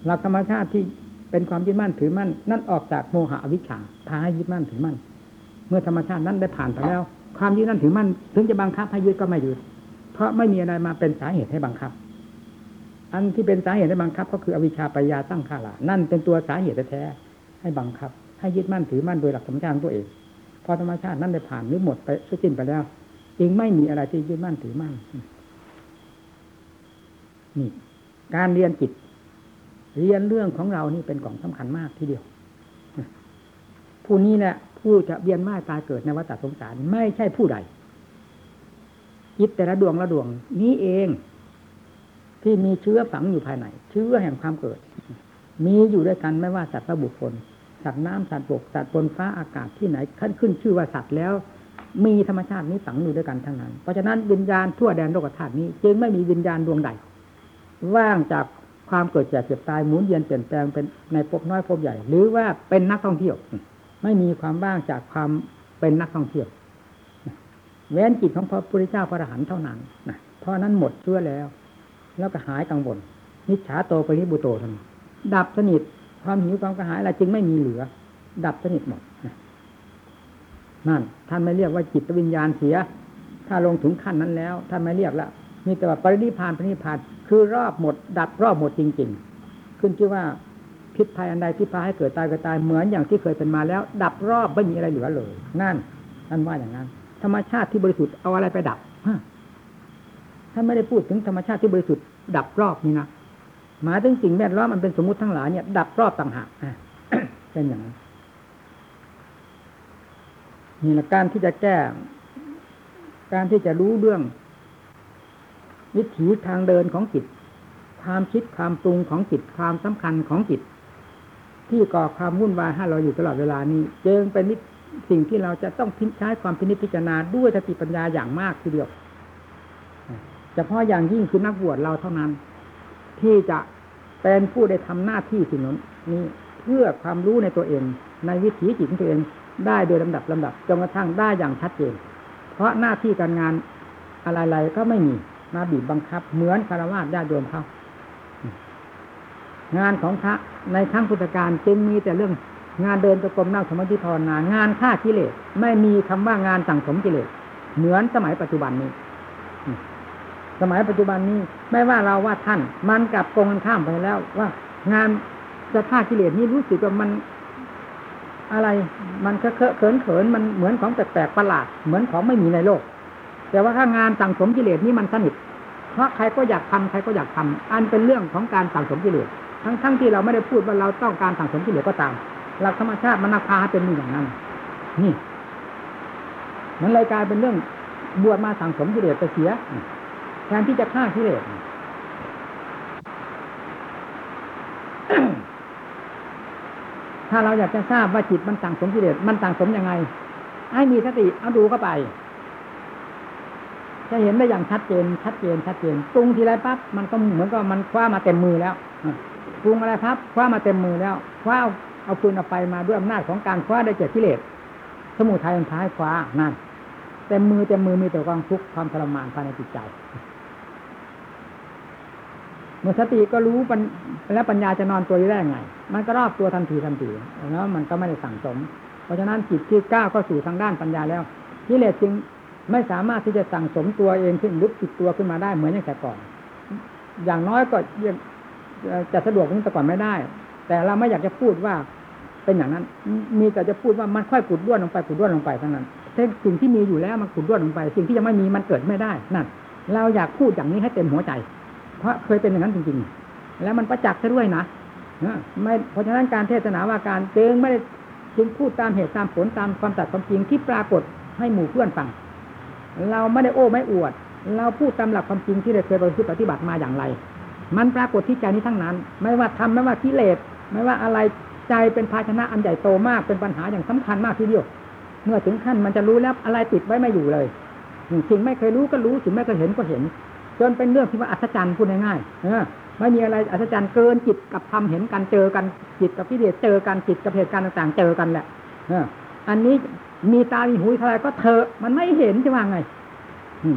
หลักธรรมชาติที่เป็นความยึดมั่นถือมั่น นั่นออกจากโมหะวิชาพาให้ยึดมั่นถือมั่น เมื่อธรรมชาตินั้นได้ผ่านไปแล้ว ความยึดมั่นถือมั่นถึงจะบังคับให้ยึดก็ไม่ยึดเพราะไม่มีอะไรมาเป็นสาเหตุให้บังคับ อันที่เป็นสาเหตุให้บังคับ ก็คืออวิชชาปัญญาตั้งข้าละนั่นเป็นตัวสาเหตุแท้ ให้บังคับ ให้ยึดมั่นถือมั่นโดยหลักธรรมชาติตัวเอง พอธรรมชาตินั้นได้ผ่านหรือหมดไปสิ้นไปแล้วจึงไม่มีอะไรที่ยึดมั่นถือมั่นนี่ การเรียนจิต เรียนเรื่องของเรานี่เป็นของสำคัญมากทีเดียวผู้นี้แหละผู้จะเบียนมาตายเกิดในวัฏสงสารไม่ใช่ผู้ใดจิตแต่ละดวงละดวง นี้เอง ที่มีเชื้อฝังอยู่ภายในเชื้อแห่งความเกิด มีอยู่ด้วยกันไม่ว่าสัตว์และบุคคล สัตว์น้ำสัตว์บกสัตว์บนฟ้าอากาศที่ไหนขั้นขึ้นชื่อว่าสัตว์แล้ว มีธรรมชาตินี้ฝังอยู่ด้วยกันทั้งนั้น เพราะฉะนั้นวิญญาณทั่วแดนโลกธาตุนี้ จึงไม่มีวิญญาณดวงใด ว่างจากความเกิดแก่เจ็บตายหมุนเวียนเปลี่ยนแปลงเป็นในภพน้อยภพใหญ่ หรือว่าเป็นนักท่องเที่ยว ไม่มีความว่างจากความเป็นนักท่องเที่ยวเว้นจิตของพระพุทธเจ้าพระอรหันต์เท่านั้นนะเพราะนั้นหมดเชื่อแล้ว แล้วก็หายกังวลนิจฉาโตปริบุโตทันดับสนิท ความหิวความกระหายอะไรจึงไม่มีเหลือ ดับสนิทหมดนั่นท่านไม่เรียกว่าจิตวิญญาณเสีย ถ้าลงถึงขั้นนั้นแล้วท่านไม่เรียกละมีแต่ว่าปรินิพานปรินิพานคือรอบหมด ดับรอบหมดจริง ๆ ขึ้นชื่อว่าพิษภัยอันใดที่พาให้เกิดตายก็ตายเหมือนอย่างที่เคยเป็นมาแล้ว ดับรอบไม่มีอะไรเหลือเลย นั่นท่านว่าอย่างนั้น ธรรมชาติที่บริสุทธิ์เอาอะไรไปดับท่านไม่ได้พูดถึงธรรมชาติที่บริสุทธิ์ดับรอบนี่นะ หมายถึงสิ่งแวดล้อมมันเป็นสมมติทั้งหลายเนี่ย ดับรอบต่างหากเป็นอย่างนั้นนี่แหละการที่จะแก้ การที่จะรู้เรื่อง วิถีทางเดินของจิต ความคิดความปรุงของจิต ความสำคัญของจิต ที่ก่อความวุ่นวายให้เราอยู่ตลอดเวลานี้จึงเป็นสิ่งที่เราจะต้องใช้ความพินิจพิจารณาด้วยสติปัญญาอย่างมากทีเดียวเฉพาะอย่างยิ่งคือนักบวชเราเท่านั้น ที่จะ เป็นผู้ได้ทำหน้าที่สิ่งนั้นนี้เพื่อความรู้ในตัวเอง ในวิถีจิตของตัวเองได้โดยลำดับลำดับจนกระทั่งได้อย่างชัดเจน เพราะหน้าที่การงานอะไรๆก็ไม่มีมาบีบบังคับ เหมือนคารวะญาติโยมเขางานของพระในครั้งพุทธกาลจึงมีแต่เรื่องงานเดินตะกรมนั่งสมาธิภาวนางานฆ่ากิเลสไม่มีคำว่างานสั่งสมกิเลสเหมือนสมัยปัจจุบันนี้ สมัยปัจจุบันนี้ ไม่ว่าเราว่าท่าน มันกลับโกงกันข้ามไปแล้ว ว่างานจะฆ่ากิเลสนี้รู้สึกว่ามันอะไร มันเคอะเขินเขินมันเหมือนของแปลกประหลาด เหมือนของไม่มีในโลก แต่ว่าถ้างานสั่งสมกิเลสนี้มันสนิทเพราะใครก็อยากทำใครก็อยากทำอันเป็นเรื่องของการสั่งสมกิเลสทั้งๆทที่เราไม่ได้พูดว่าเราต้องการสั่งสมกิเลสก็ตามหลักธรรมชาติมันนาคาเป็นอย่างนั้น นี่มันเลยกลายเป็นเรื่องบวชมาสั่งสมกิเลสไปเสียแทนที่จะฆ่ากิเลส ถ้าเราอยากจะทราบว่าจิตมันสั่งสมกิเลสมันสั่งสมยังไง ให้มีสติเอาดูเข้าไป จะเห็นได้อย่างชัดเจน ชัดเจน ชัดเจนปรุงทีไรปั๊บมันก็เหมือนกับมันคว้ามาเต็มมือแล้วปรุงอะไรปั๊บคว้ามาเต็มมือแล้วคว้าเอาปืนเอาไฟมาด้วยอำนาจของการคว้าได้เจ็ดกิเลสสมุทัยมันท้ายคว้านั่นเต็มมือเต็มมือมีแต่ความทุกข์ความทรมานภายในจิตใจ เมื่อสติก็รู้แล้วปัญญาจะนอนตัวได้ไง มันก็รอบตัวทันทีทันทีแล้วมันก็ไม่ได้สั่งสม เพราะฉะนั้นจิตที่ก้าวเข้าสู่ทางด้านปัญญาแล้วกิเลสจึงไม่สามารถที่จะสั่งสมตัวเองขึ้นลึกติดตัวขึ้นมาได้เหมือนอย่างแต่ก่อน อย่างน้อยก็ยังจะสะดวกนี้แต่ก่อนไม่ได้ แต่เราไม่อยากจะพูดว่าเป็นอย่างนั้น มีแต่จะพูดว่ามันค่อยขุดด้วนลงไปขุดด้วนลงไปเท่านั้นสิ่งที่มีอยู่แล้วมันขุดด้วนลงไป สิ่งที่ยังไม่มีมันเกิดไม่ได้นั่นเราอยากพูดอย่างนี้ให้เต็มหัวใจ เพราะเคยเป็นอย่างนั้นจริงๆ แล้วมันประจักษ์ซะด้วยนะไม่เพราะฉะนั้นการเทศนาว่าการเจึงไม่ได้จึงพูดตามเหตุตามผลตามความตัดความจริงที่ปรากฏให้หมู่เพื่อนฟัง เราไม่ได้โอ้ไม่อวด เราพูดตามหลักความจริงที่ได้เคยปฏิบัติมาอย่างไร มันปรากฏที่ใจนี้ทั้งนั้น ไม่ว่าทำไม่ว่ากิเลสไม่ว่าอะไรใจเป็นภาชนะอันใหญ่โตมากเป็นปัญหาอย่างสำคัญมากทีเดียว เมื่อถึงขั้นมันจะรู้แล้วอะไรติดไว้ไม่อยู่เลยสิ่งไม่เคยรู้ก็รู้สิ่งไม่เคยเห็นก็เห็น จนเป็นเรื่องที่ว่าอัศจรรย์พูดง่ายๆเออไม่มีอะไรอัศจรรย์เกินจิตกับธรรมเห็นกันเจอกันจิตกับพิเดชเจอกันจิตกับเหตุการณ์ต่างๆ เจอกันแหละเอออันนี้มีตามีหูเท่าไรก็เถอะมันไม่เห็นจะว่าไง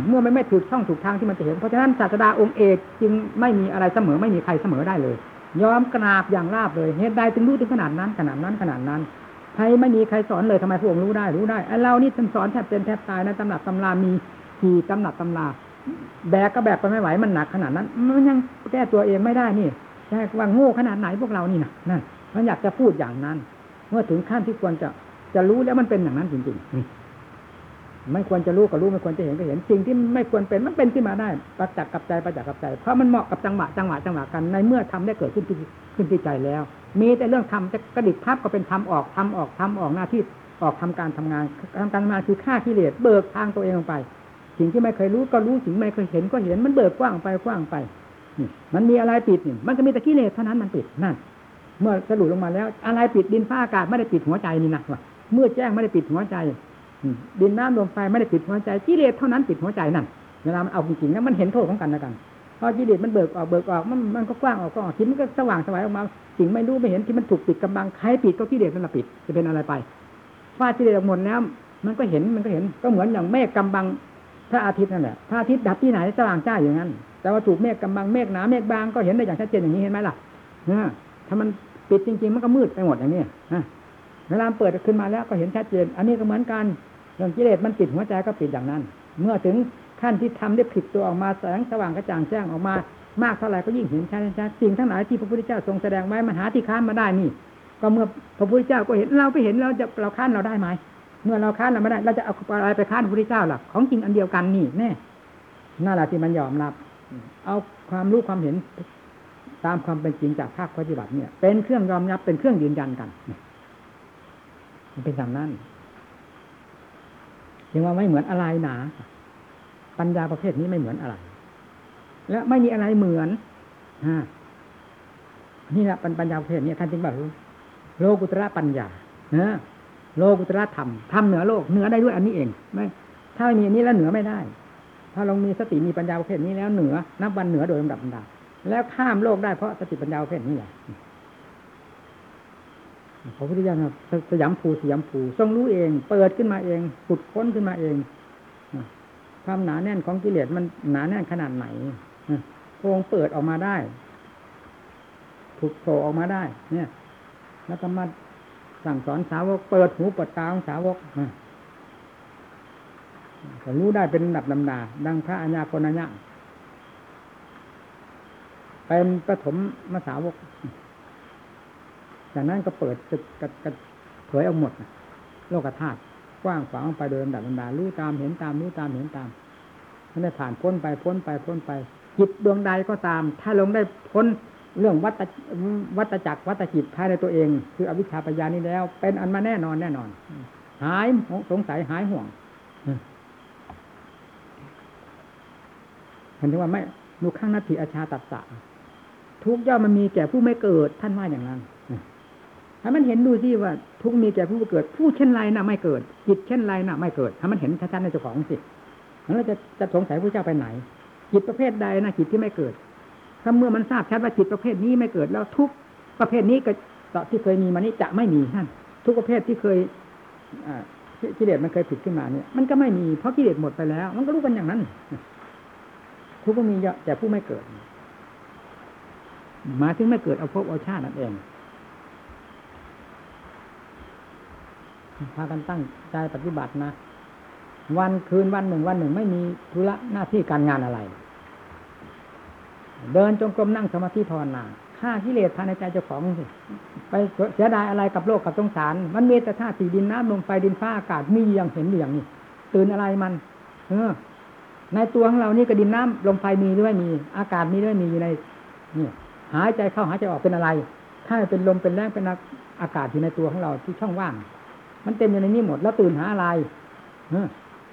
เมื่อไมันไม่ถูกช่องถูกทางที่มันจะเห็นเพราะฉะนั้นศาสดาองค์เอกจึงไม่มีอะไรเสมอไม่มีใครเสมอได้เลย ยอมกราบอย่างราบเลยเหตุใดจึงรู้ถึงขนาดนั้นขนาดนั้นขนาดนั้นใครไม่มีใครสอนเลยทำไมพระองค์รู้ได้รู้ได้ไอ้เรานี่ท่านสอนแทบเป็นแทบตายนะตำหนักตำรามีขี่ตำหนักตำรา แบกก็แบกไปไม่ไหวมันหนักขนาดนั้น มันยังแก้ตัวเองไม่ได้นี่แค่ว่าโง่ขนาดไหนพวกเรานี่นะนั่นมันอยากจะพูดอย่างนั้น เมื่อถึงขั้นที่ควรจะจะรู้แล้วมันเป็นอย่างนั้นจริงๆไม่ควรจะรู้ก็รู้ไม่ควรจะเห็นก็เห็นสิ่งที่ไม่ควรเป็นมันเป็นขึ้นมาได้ประจักษ์กับใจประจักษ์กับใจ เพราะมันเหมาะกับจังหวะจังหวะจังหวะกันในเมื่อทำได้เกิดขึ้นที่ขึ้นที่ใจแล้ว มีแต่เรื่องทำจะกระดิกภาพก็เป็นทำออกทำออกทำออกหน้าที่ออกทำการทำงานทำการทำงานคือฆ่ากิเลสเบิกทางตัวเองลงไป สิ่งที่ไม่เคยรู้ก็รู้สิ่งไม่เคยเห็นก็เห็นมันเบิกกว้างไปกว้างไปนี่มันมีอะไรปิดนี่มันก็มีแต่กิเลสเท่านั้นมันปิดนั่นเมื่อสรุปลงมาแล้ว อะไรปิดดินฟ้าอากาศไม่ได้ปิดหัวใจนี่นะว่าเมื่อแจ้งไม่ได้ปิดหัวใจดินน้ำลมไฟไม่ได้ปิดหัวใจกิเลสเท่านั้นปิดหัวใจนั่นเวลามันเอาจริงๆแล้วมันเห็นโทษของกันและกันพอกิเลสมันเบิกออกเบิกออกมันมันก็กว้างออกก็ออกทิศมันก็สว่างสวายออกมาสิ่งไม่รู้ไม่เห็นที่มันถูกปิดกำบังใครปิดก็กิเลสนั่นแหละปิดจะเป็นอะไรไปฟากิเลสออกหมดแล้ว มันก็เห็นมันก็เห็นก็เหมือนอย่างเมฆกำบัง พระอาทิตย์นั่นแหละพระอาทิตย์ดับที่ไหนสว่างจ้าอย่างนั้น แต่ว่าถูกเมฆกำบังเมฆหนาเมฆบางก็เห็นได้อย่างชัดเจนอย่างนี้เห็นไหมล่ะถ้ามันปิดจริง ๆ มันก็มืดไปหมดอย่างนี้เวลาเปิดขึ้นมาแล้วก็เห็นชัดเจน อันนี้ก็เหมือนกันเรื่องกิเลสมันปิดหัวใจก็ปิดอย่างนั้น เมื่อถึงขั้นที่ทำได้ผิดตัวออกมาแสงสว่างกระจ่างแจ้งออกมามากเท่าไหร่ก็ยิ่งเห็นชัดชัดสิ่งทั้งหลายที่พระพุทธเจ้าทรงแสดงไว้มันหาที่ค้านมาได้นี่ ก็เมื่อพระพุทธเจ้าก็เห็นเราไปเห็นเราจะเราค้านเราได้ไหม เมื่อเราค้านเราไม่ได้เราจะเอาอะไรไปค้านพระพุทธเจ้าล่ะของจริงอันเดียวกันนี่แน่น่าละที่มันยอมรับ เอาความรู้ความเห็นตามความเป็นจริงจากภาคปฏิบัติเนี่ย เป็นเครื่องยอมรับเป็นเครื่องยืนยันกันมันเป็นอย่างนั้นยังว่าไม่เหมือนอะไรหนาปัญญาประเภทนี้ไม่เหมือนอะไร และไม่มีอะไรเหมือนฮะนี่แหละปัญญาประเภทนี้ท่านจึงบอกโลกุตระปัญญาเนะ โลกุตระธรรมธรรมเหนือโลกเหนือได้ด้วยอันนี้เองไม่ถ้าไม่มีอันนี้แล้วเหนือไม่ได้ ถ้าลงมีสติมีปัญญาประเภทนี้แล้วเหนือนับวันเหนือโดยลำดับลำดับแล้วข้ามโลกได้เพราะสติปัญญาประเภทนี้แหละพระพุทธเจ้าสยามภูสยามภูทรงรู้เอง เปิดขึ้นมาเองขุดค้นขึ้นมาเองความหนาแน่นของกิเลสมันหนาแน่นขนาดไหนพระองค์เปิดออกมาได้ ถูกโผล่ออกมาได้ เนี่ย แล้วก็มา สั่งสอนสาวก เปิดหูเปิดตาของสาวกก็รู้ได้เป็นดับลำดา ดังพระอัญญาโกณัญญาเป็นปฐมมาสาวก จากนั้นก็เปิดกระกระเผยเอาหมด โลกธาตุกว้างขวางไปโดยลำดับลำดารู้ตามเห็นตามรู้ตามเห็นตามไมันได้ผ่านพ้นไปพ้นไปพ้นไปจิตดวงใดก็ตาม ถ้าลงได้พ้น เรื่องวัตวัตจักรวัตจิตภายในตัวเอง คืออวิชชาปัญญานี้แล้ว เป็นอันมาแน่นอนแน่นอน หายสงสัยหายห่วงเห็นถึงว่าไม่ดูข้างนาทีอาชาตัดสะทุกย่อมมันมีแก่ผู้ไม่เกิดท่านว่าอย่างนั้นถ้มันเห็นดูสิว่า ทุกมีแก่ผู้เกิด ผู้เช่นไรน่ะไม่เกิด จิตเช่นไรน่ะไม่เกิดถ้มันเห็นชัดๆในเจ้าของสิแล้วจะจะสงสัยพระเจ้าไปไหน จิตประเภทใดน่ะจิตที่ไม่เกิด ถ้าเมื่อมันทราบชัดว่าจิตประเภทนี้ไม่เกิดแล้วทุกประเภทนี้ก็ที่เคยมีมานี้จะไม่มีท่านทุกประเภทที่เคยกิเลสมันเคยผิดขึ้นมาเนี่ย มันก็ไม่มีเพราะกิเลสหมดไปแล้ว มันก็รู้กันอย่างนั้นทุกก็มีแต่ผู้ไม่เกิดมาถึงไม่เกิดเอาพบเอาชาตินั่นเองพากันตั้งใจปฏิบัตินะ วันคืนวันหนึ่งวันหนึ่งไม่มีธุระหน้าที่การงานอะไร เดินจงกรมนั่งสมาธิภาวนาฆ่ากิเลสภายในใจเจ้าของไปเสียดายอะไรกับโลกกับสงสาร มันมีแต่ธาตุสี่ดินน้ำลมไฟดินฟ้าอากาศมีอย่างเห็นอย่างนี้ตื่นอะไรมัน เออ ในตัวของเรานี่ก็ดินน้ำลมไฟมีด้วยมี อากาศมีด้วยมีอยู่ในนี่หายใจเข้าหายใจออกเป็นอะไร ถ้าเป็นลมเป็นแรงเป็นอากาศอยู่ในตัวของเราที่ช่องว่าง มันเต็มอยู่ในนี้หมดแล้วตื่นหาอะไร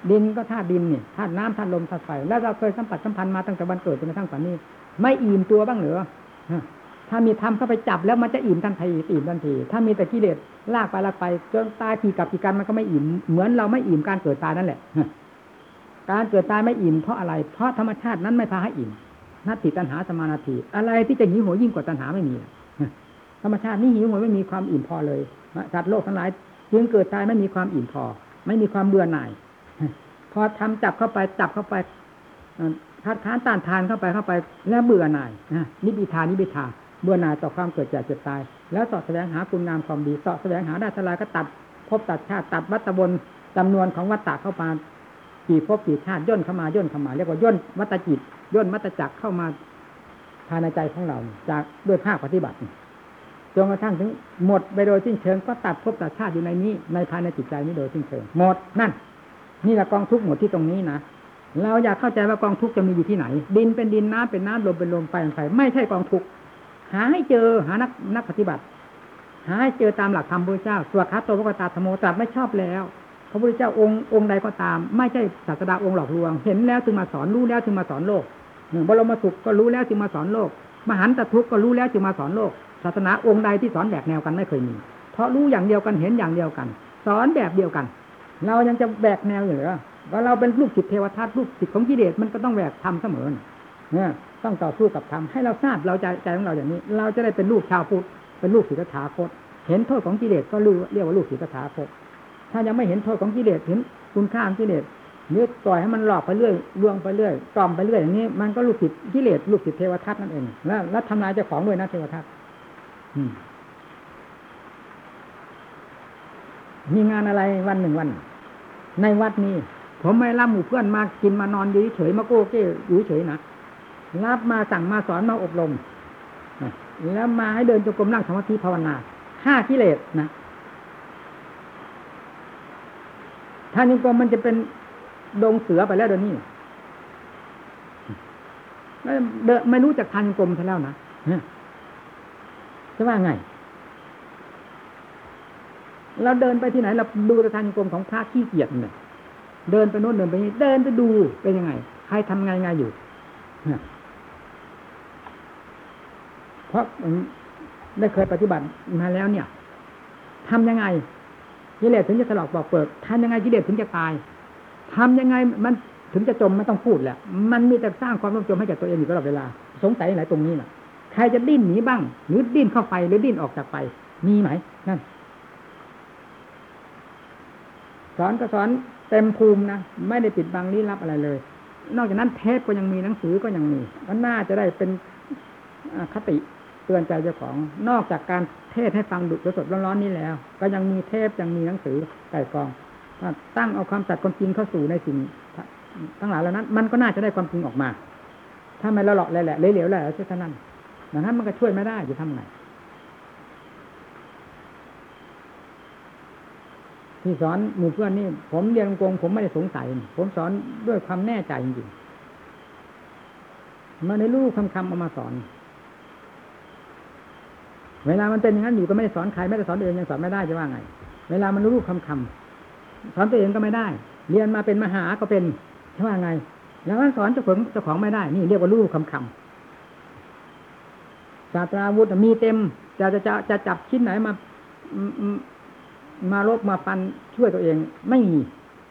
ดินก็ธาตุดินนี่ธาตุน้ำธาตุลมธาตุไฟแล้วเราเคยสัมผัสสัมพันธ์มาตั้งแต่วันเกิดจนกระทั่งปัจจุบันนี้ ไม่อิ่มตัวบ้างเหรือถ้ามีทำเข้าไปจับแล้วมันจะอิ่มทันทีอิ่มทันที ถ้ามีแต่กิเลสลากไปลากไปจนตายปีกับปีกันมันก็ไม่อิ่มเหมือนเราไม่อิ่มการเกิดตายนั่นแหละการเกิดตายไม่อิ่มเพราะอะไร เพราะธรรมชาตินั้นไม่พาให้อิ่มนัตติตัณหาสมานาทีอะไรที่จะหิวโหยยิ่งกว่าตัณหาไม่มีธรรมชาตินี้หิวโหยไม่มีความอิ่มพอเลยสัตว์โลกทั้งหลายจึงเกิดตายไม่มีความอิ่มพอ ไม่มีความเบื่อหน่าย พอทำจับเข้าไปจับเข้าไป ทัดทานต้านทานเข้าไปเข้าไป แล้วเบื่อหน่ายนิบิทานิบิทาเบื่อหน่ายต่อความเกิดแก่เจ็บตาย แล้วสอดแสวงหาคุณงามความดีสอดแสวงหาได้ทลายก็ตัดพบตัดชาติตัดวัตบนจำนวนของวัตตะเข้ามากี่พบกี่ชาติย่นเข้ามาย่นเข้ามาเรียกว่าย่นวัตจิตย่นมัตจักเข้ามาภายในใจของเรา จากด้วยภาคปฏิบัติจนกระทั่งถึงหมดไปโดยสิ้นเชิงก็ตัดภพตัดชาติอยู่ในนี้ในภายในจิตใจนี้โดยสิ้นเชิงหมดนั่น นี่แหละกองทุกข์หมดที่ตรงนี้นะ เราอยากเข้าใจว่ากองทุกจะมีอยู่ที่ไหน ดินเป็นดินน้ำเป็นน้ำลมเป็นลมไฟเป็นไฟไม่ใช่กองทุกหาให้เจอหานักนักปฏิบัติ หาให้เจอตามหลักธรรมพระเจ้าสวดคาโตวกตาธโมตรัสไม่ชอบแล้ว พระพุทธเจ้าองค์องค์ใดก็ตาม ไม่ใช่ศาสดาองค์หลอกลวง เห็นแล้วจึงมาสอนรู้แล้วจึงมาสอนโลกหนึ่งบรมสุขก็รู้แล้วจึงมาสอนโลก มหันตทุกข์ก็รู้แล้วจึงมาสอนโลก ศาสนาองค์ใดที่สอนแบบแนวกันไม่เคยมี เพราะรู้อย่างเดียวกันเห็นอย่างเดียวกัน สอนแบบเดียวกัน เรายังจะแบกแนวอยู่หรือ ว่าเราเป็นลูกศิษย์เทวทัตลูกศิษย์ของกิเลสมันก็ต้องแบกทำเสมอเนี่ยต้องต่อสู้กับธรรมให้เราทราบเราใจใจของเราอย่างนี้ เราจะได้เป็นลูกชาวพุทธเป็นลูกศิษย์ถาคต เห็นโทษของกิเลสก็รู้เรียกว่าลูกศิษย์ถาคต ถ้ายังไม่เห็นโทษของกิเลสเห็นคุณค่าของกิเลสยึดปล่อยให้มันหลอกไปเรื่อยลวงไปเรื่อยกล่อมไปเรื่อยอย่างนี้ มันก็ลูกศิษย์กิเลสลูกศิษย์เทวทัตนั่นเองแล้วแล้วทำลายเจ้าของด้วยนะเทวทัตมีงานอะไรวันหนึ่งวัน ในวัดนี้ ผมไม่รับหมู่เพื่อนมากินมานอนอยู่เฉยมาโก้เก้อยู่เฉยนะรับมาสั่งมาสอนมาอบรมแล้วมาให้เดินจงกรมนั่งสมาธิภาวนาฆ่ากิเลสนะถ้านิกรมมันจะเป็นดงเสือไปแล้วเดี๋ยวนี้เดไม่รู้จักทันกรมซะแล้วนะจะว่าไง เราเดินไปที่ไหนเราดูแต่ทางกรมของพระขี้เกียจเนี่ย เดินไปโน่นเดินไปนี่เดินไปดูเป็นยังไงใครทำไงไงอยู่เพราะได้เคยปฏิบัติมาแล้วเนี่ยทำยังไงกิเลสถึงจะถลอกปอกเปิดทำยังไงกิเลสถึงจะตายทำยังไงมันถึงจะจมไม่ต้องพูดแหละ มันมีแต่สร้างความร่มจมให้แก่ตัวเองอยู่ตลอดเวลา สงสัยไหนตรงนี้น่ะ ใครจะดิ้นหนีบ้าง หรือดิ้นเข้าไปหรือดิ้นออกจากไปมีไหมนั่นสอนก็สอน เต็มภูมินะไม่ได้ปิดบังลี้ลับอะไรเลย นอกจากนั้นเทปก็ยังมีหนังสือก็ยังมีก็น่าจะได้เป็นคติเตือนใจเจ้าของ นอกจากการเทศให้ฟังดุสดร้อนๆนี้แล้ว ก็ยังมีเทปยังมีหนังสือไก่กองตั้งเอาความสัตย์ความจริงเข้าสู่ในสิ่งทั้งหลายเหล่านั้น มันก็น่าจะได้ความจริงออกมา ถ้าไม่ละหลอกแหละเหลวแหละเช่นนั้นดังนั้นมันก็ช่วยไม่ได้จะทำไง ที่สอนหมู่เพื่อนนี่ผมเรียนกงผมไม่ได้สงสัย ผมสอนด้วยความแน่ใจจริงๆมาในรูปคำคำเอามาสอน เวลามันเป็นอย่างนั้นอยู่ก็ไม่ได้สอนใครไม่ได้สอนเองยังสอนไม่ได้จะว่าไง เวลามันรู้รูปคำคำสอนตัวเองก็ไม่ได้ เรียนมาเป็นมหาก็เป็นจะว่าไง แล้วสอนเจ้าของเจ้าของไม่ได้ นี่เรียกว่ารูปคำคำศาสตราวุธมีเต็มจะจะจะจะจับชิ้นไหนมา มาลบมาฟันช่วยตัวเอง ไม่มี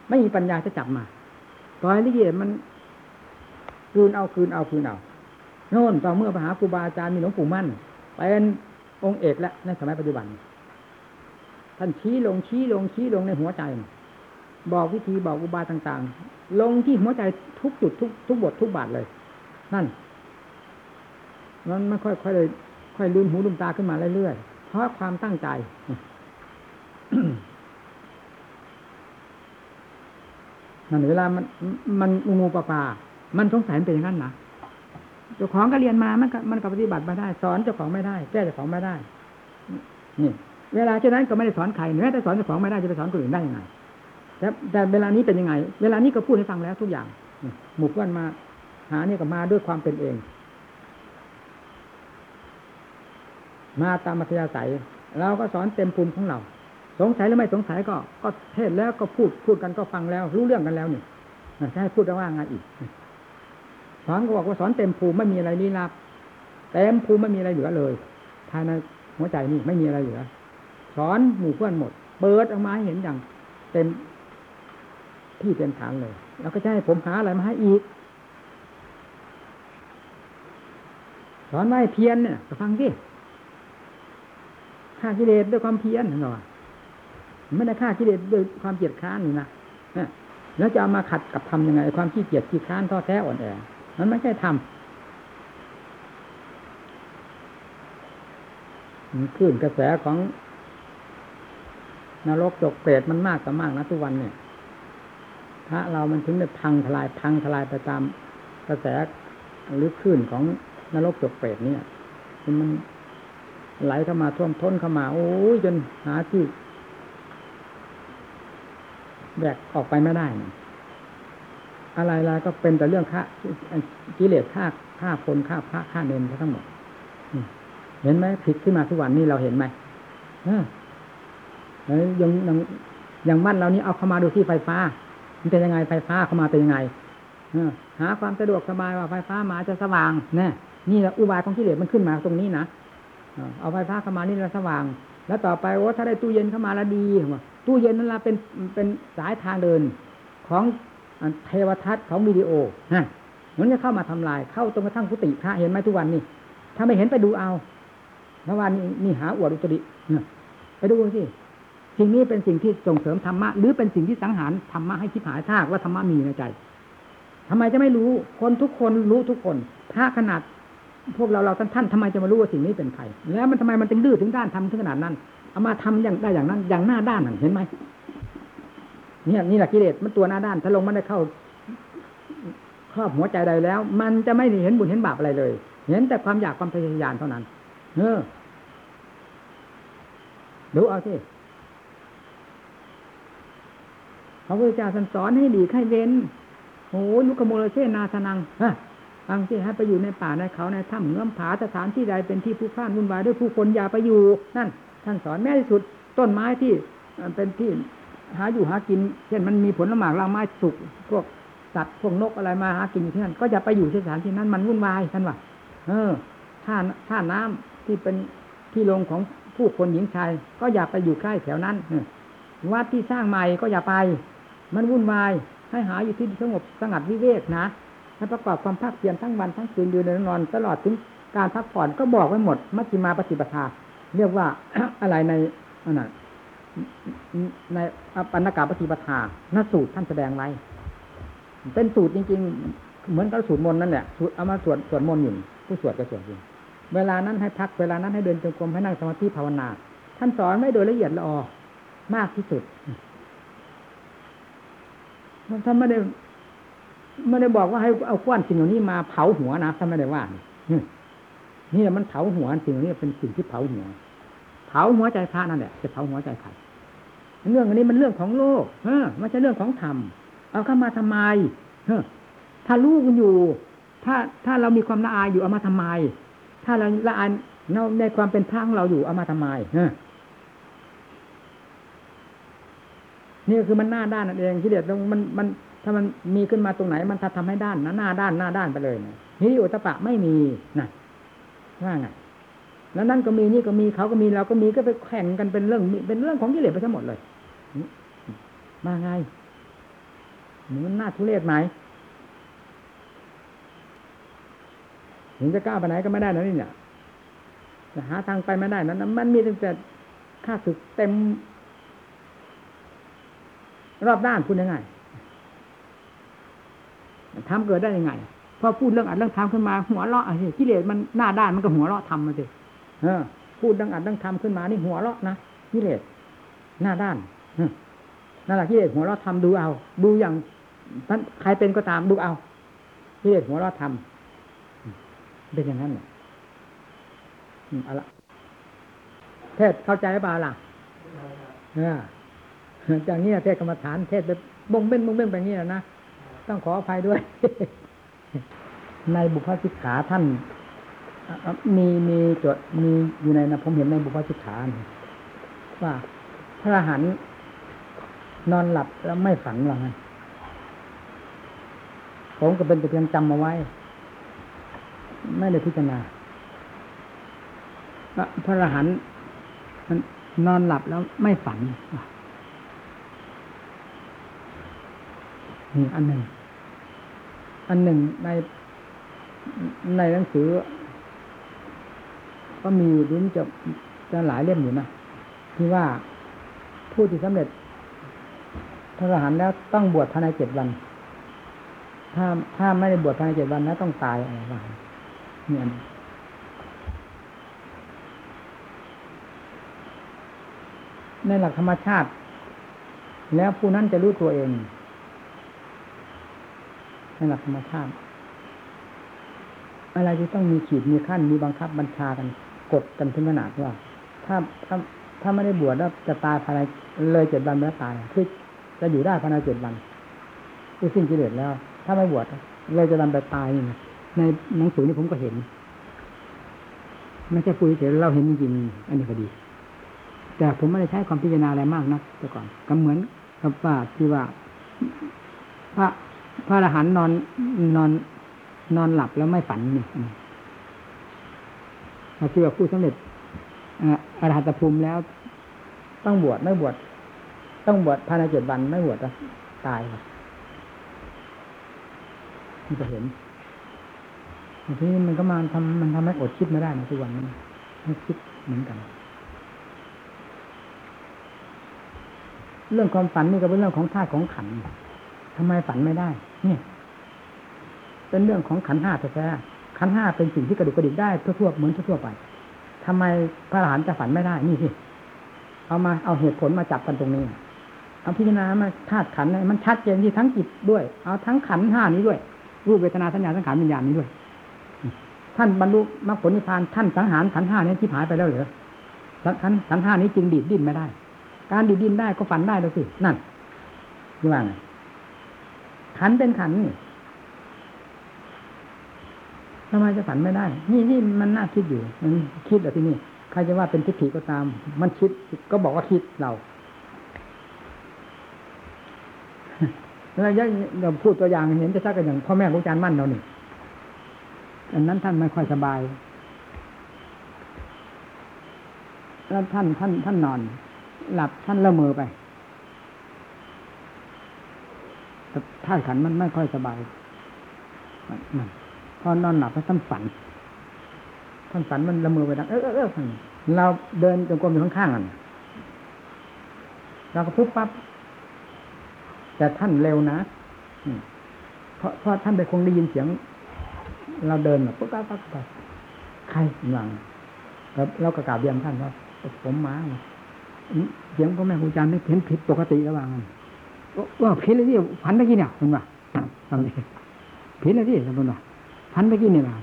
ไม่มีปัญญาจะจับมาปล่อยที่เกียดมันคืนเอาคืนเอาคืนเอาโน่นต่อเมื่อพระหาครูบาอาจารย์มีหลวงปู่มั่นเป็นองค์เอกแล้วในสมัยปัจจุบัน ท่านชี้ลงชี้ลงชี้ลงในหัวใจ บอกวิธีบอกอุบายต่าง ๆ ลงที่หัวใจทุกจุดทุกทุกบททุกบาทเลย นั่นมันไม่ค่อยค่อยเลยค่อยลืมหูลืมตาขึ้นมาเรื่อยๆเพราะความตั้งใจ นั่นเวลามันมันงูงูปลาปลามันสงสัยเป็นอย่างนั้นนะเจ้าของก็เรียนมามันก็มันก็ปฏิบัติมาได้ สอนเจ้าของไม่ได้ แก้เจ้าของไม่ได้ นี่ เวลาเช่นนั้นก็ไม่ได้สอนใครแม้แต่สอนเจ้าของไม่ได้จะไปสอนคนอื่นได้ยังไงแต่แต่เวลานี้เป็นยังไง เวลานี้ก็พูดให้ฟังแล้วทุกอย่างหมู่เพื่อนมา หาเนี่ยก็มาด้วยความเป็นเอง มาตามมัธยาศัยเราก็สอนเต็มภูมิของเรา สงสัยหรือไม่สงสัยก็ก็เทศแล้วก็พูดพูดกันก็ฟังแล้ว รู้เรื่องกันแล้วนี่จะให้พูดว่าไงอีกสอนก็บอกว่าสอนเต็มภูมิไม่มีอะไรลี้ลับเต็มภูมิไม่มีอะไรเหลือเลยภายในหัวใจนี่ไม่มีอะไรเหลือ สอนหมู่เพื่อนหมด เปิดออกมาให้เห็นอย่าง เต็มที่เต็มฐานเลย แล้วก็จะให้ผมหาอะไรมาให้อีก สอนไว้เพียนเนี่ยฟังสิฆ่ากิเลสด้วยความเพียรหน่อย ไม่ได้ฆ่ากิเลสด้วยความเกียดค้านนี่นะแล้วจะเอามาขัดกับทำยังไง ความขี้เกียจขี้ค้านท้อแท้อ่อนแอมันไม่ใช่ทำขึ้นกระแสของนรกจกเปรตมันมากกับมากนะทุกวันเนี่ยพระเรามันถึงได้พังทลายพังทลายไปตามกระแสหรือคลื่นของนรกจกเปรตเนี่ยมันไหลเข้ามาท่วมท้นเข้ามา โอ้ยจนหาที่ แบกออกไปไม่ได้ อะไรๆก็เป็นแต่เรื่องฆ่ากิเลสฆ่าฆ่าคนฆ่าพระฆ่าเนรทั้งหมดเห็นไหมผิดขึ้นมาทุกวันนี้เราเห็นไหมยังยังยังมั่นเรานี้เอาเข้ามาดูที่ไฟฟ้า มันเป็นยังไงไฟฟ้าเข้ามาเป็นยังไงหาความสะดวกสบายว่าไฟฟ้ามาจะสว่างแน่นี่แหละอุบายของกิเลสมันขึ้นมาตรงนี้นะเอาไฟฟ้าเข้ามานี่แล้วสว่าง แล้วต่อไปโอ้ถ้าได้ตู้เย็นเข้ามาแล้วดีตู้เย็นนั่นละเป็นเป็นสายทางเดินของเทวทัศน์ของวิดีโอฮะมันจะเข้ามาทำลายเข้าตรงกระทั่งกุฏิพระเห็นไหมทุกวันนี้ถ้าไม่เห็นไปดูเอาเมื่อวานนี่หาอวดอุตริไปดูสิสิ่งนี้เป็นสิ่งที่ส่งเสริมธรรมะหรือเป็นสิ่งที่สังหารธรรมะให้คิดหายทากว่าธรรมะมีในใจทำไมจะไม่รู้คนทุกคนรู้ทุกคนพระขนาด พวกเราเราท่านท่านทำไมจะมารู้ว่าสิ่งนี้เป็นใครแล้วมันทำไมมันจึงดื้อถึงด้านทำถึงขนาดนั้นเอามาทำอย่างได้อย่างนั้น อย่างหน้าด้านเห็นไหมเนี่ยนี่แหละกิเลสมันตัวหน้าด้าน ถ้าลงมันได้เข้าครอบหัวใจใดแล้ว มันจะไม่เห็นบุญเห็นบาปอะไรเลย เห็นแต่ความอยากความทะยานเท่านั้น เออดูเอาสิพระพุทธเจ้าสอนให้ดีให้เว้นโอ้ยลุกโมลเชนาสนังฮะ ฟังสิให้ไปอยู่ในป่าในเขาในถ้ำเงื่อมผาสถานที่ใดเป็นที่ผู้ข้านวุ่นวายด้วยผู้คนอย่าไปอยู่นั่น ท่านสอนแม้ที่สุด ต้นไม้ที่เป็นที่หาอยู่หากิน เช่นมันมีผลละหมากลางไม้สุกพวกสัตว์พวกนกอะไรมาหากินอยู่ที่นั่นก็อย่าไปอยู่ที่สถานที่นั้นมันวุ่นวายท่านว่าเออท่าท่าน้ำที่เป็นที่ลงของผู้คนหญิงชาย ก็อย่าไปอยู่ใกล้แถวนั้นวัดที่สร้างใหม่ก็อย่าไป มันวุ่นวายให้หาอยู่ที่สงบสงัดวิเวกนะ ให้ประกอบความภาคเพียรทั้งวันทั้งคืนยืนนนอน ตลอดถึงการพักผ่อนก็บอกไว้หมด มัชฌิมาปฏิปทา เรียกว่าอะไรในอันนั้นในปัญกาปฏิปทาหน้าสูตรท่านแสดงไว้ เป็นสูตรจริง ๆ เหมือนกับสูตรมนต์นั่นแหละสูตรเอามาสวดสวดมนต์อยู่ผู้สวดก็สวดอยู่เวลานั้นให้พักเวลานั้นให้เดินจงกรมให้นั่งสมาธิภาวนา ท่านสอนไม่โดยละเอียดละออมากที่สุดท่านไม่ได้ ไม่ได้บอกว่าให้เอาก้อนสิ่งเหล่านี้มาเผาหัวนะท่านไม่ได้ว่านี่มันเผาหัวสิ่งเหล่านี้เป็นสิ่งที่เผาหัว เผาหัวใจพระนั่นแหละจะเผาหัวใจใครเรื่องอันนี้มันเรื่องของโลกเออไม่ใช่เรื่องของธรรมเอาเข้ามาทำไมเออถ้ารู้กันอยู่ ถ้าถ้าเรามีความละอายอยู่เอามาทำไม ถ้าเราละอายในความเป็นพระของเราอยู่เอามาทำไมเออนี่คือมันหน้าด้านนั่นเองที่เด็ดมันมัน ถ้ามันมีขึ้นมาตรงไหน มันทำให้ด้านนะหน้าด้านหน้าด้านไปเลยนี่อุตปะไม่มีนะว่าไงแล้วนั่นก็มีนี่ก็มีเขาก็มีเราก็มีก็ไปแข่งกันเป็นเรื่องเป็นเรื่องของกิเลสไปทั้งหมดเลยมาไงมันน่าทุเรศไหมถึงจะกล้าไปไหนก็ไม่ได้นะนี่เนี่ยจะหาทางไปไม่ได้นั้นมันมีตั้งแต่ค่าศึกเต็ม รอบด้านพูดยังไง ทำเกิดได้ยังไงพอพูดเรื่องอัดเรื่องทำขึ้นมา หัวเราะอะไรกิเลสมันหน้าด้านมันก็หัวเราะทำมาสิเออ พูดดังอัดดังทำขึ้นมานี่หัวเราะนะกิเลสหน้าด้านนั่นแหละกิเลสหัวเราะทำดูเอา ดูอย่างท่านใครเป็นก็ตามดูเอากิเลสหัวเราะทำเป็นอย่างนั้นเนี่ยเอาละเทศเข้าใจหรือเปล่าล่ะเออจากนี้เทศกรรมฐานเทศแบบบงเบ้นบงเบ้นแบบนี้นะ ต้องขออภัยด้วย ในบุพสิกขาท่านมีมีจดมีอยู่ในนะผมเห็นในบุพสิกขาว่าพระอรหันต์นอนหลับแล้วไม่ฝันหรอกไงผมก็เป็นแต่เพียงจำมาไว้ ไม่ได้พิจารณาพระอรหันต์นอนหลับแล้วไม่ฝัน อันหนึ่ง อันหนึ่งในในหนังสือ ก็มีดิ้นจะจะหลายเล่มอยู่นะที่ว่าผู้ที่สำเร็จพระอรหันต์แล้วต้องบวชภายในเจ็ดวัน ถ้าถ้าไม่ได้บวชภายในเจ็ดวันแล้วต้องตายอะไรบ้างนี่อันในหลักธรรมชาติ แล้วผู้นั้นจะรู้ตัวเอง ในหลักธรรมชาติ อะไรที่ต้องมีขีดมีขั้นมีบังคับบัญชากันกดกันถึงขนาดว่า ถ้าถ้าถ้าไม่ได้บวชแล้วจะตายภายในเลยเจ็ดวันแล้วตายคือจะอยู่ได้ภายในเจ็ดวันคือสิ้นกิเลสแล้ว ถ้าไม่บวชเลยจะดันไปตายในหนังสือนี่ผมก็เห็นไม่ใช่คุยเฉยเราเห็นจริงอันนี้ก็ดี แต่ผมไม่ได้ใช้ความพิจารณาอะไรมากนะแต่ก่อนก็เหมือนกับว่าที่ว่าพระ พระอรหันต์นอนนอน นอนหลับแล้วไม่ฝันนี่เราคือว่าผู้สำเร็จอรหัตภูมิแล้ว ต้องบวชไม่บวชต้องบวชภายในเจ็ดวันไม่บวชก็ตายครับมันจะเห็นทีนี้มันก็มาทำมันทำให้อดคิดไม่ได้นะทุกวันนี้ให้คิดเหมือนกัน เรื่องความฝันนี่ก็เป็นเรื่องของธาตุของขัน ทำไมฝันไม่ได้ เนี่ย เป็นเรื่องของขันห้าแท้ๆขันห้าเป็นสิ่งที่กระดุกกระดิกได้ทั่วๆเหมือนทั่วๆไปทำไมพระอรหันต์จะฝันไม่ได้ นี่สิเอามาเอาเหตุผลมาจับกันตรงนี้เอาพิจารณามาธาตุขันมันชัดเจนที่ทั้งจิตด้วย เอาทั้งขันห้านี้ด้วย รูปเวทนาสัญญาสังขารวิญญาณนี้ด้วย ท่านบรรลุมรรคผลนิพพานท่านสังหารขันห้านี้ที่หายไปแล้วเหรอขันขันห้านี้จึงดีดดิ้นไม่ได้ การดีดดิ้นได้ก็ฝันได้แล้วสินั่นยี่ว่าไง ขันเป็นขันนี่ทำไมจะฝันไม่ได้ นี่นี่มันน่าคิดอยู่ มันคิดอะที่นี่ใครจะว่าเป็นทิฏฐิก็ตาม มันคิดก็บอกว่าคิดเราแล้วยังเราพูดตัวอย่างเห็นจะชักกันอย่างพ่อแม่ครูอาจารย์มั่นเรานี่อันนั้นท่านไม่ค่อยสบาย แล้วท่านท่านท่านนอน หลับท่านละเมอไป ท่าตุขันมันไม่ค่อยสบายนั่นพอนอนหลับแล้วท่านฝันท่านฝันมันละเมอไปดังเออเออเออเราเดินจงกรมอยู่ข้างๆกันเราก็ปุ๊บปั๊บแต่ท่านเร็วนะเพราะเพราะท่านไปคงได้ยินเสียง เราเดินแบบปุ๊บปั๊บปั๊บปั๊บใครหลังแล้วเราก็กราบเรียนท่านว่าผมมาเสียงพ่อแม่ครูอาจารย์ไม่เห็นผิดปกติระหว่างนั้น ว่าผิดเลยที่ฝันเมื่อกี้เนี่ยคุณว่าทำนี่ผิดเลยที่คุณว่าฝันเมื่อกี้เนี่ยนะ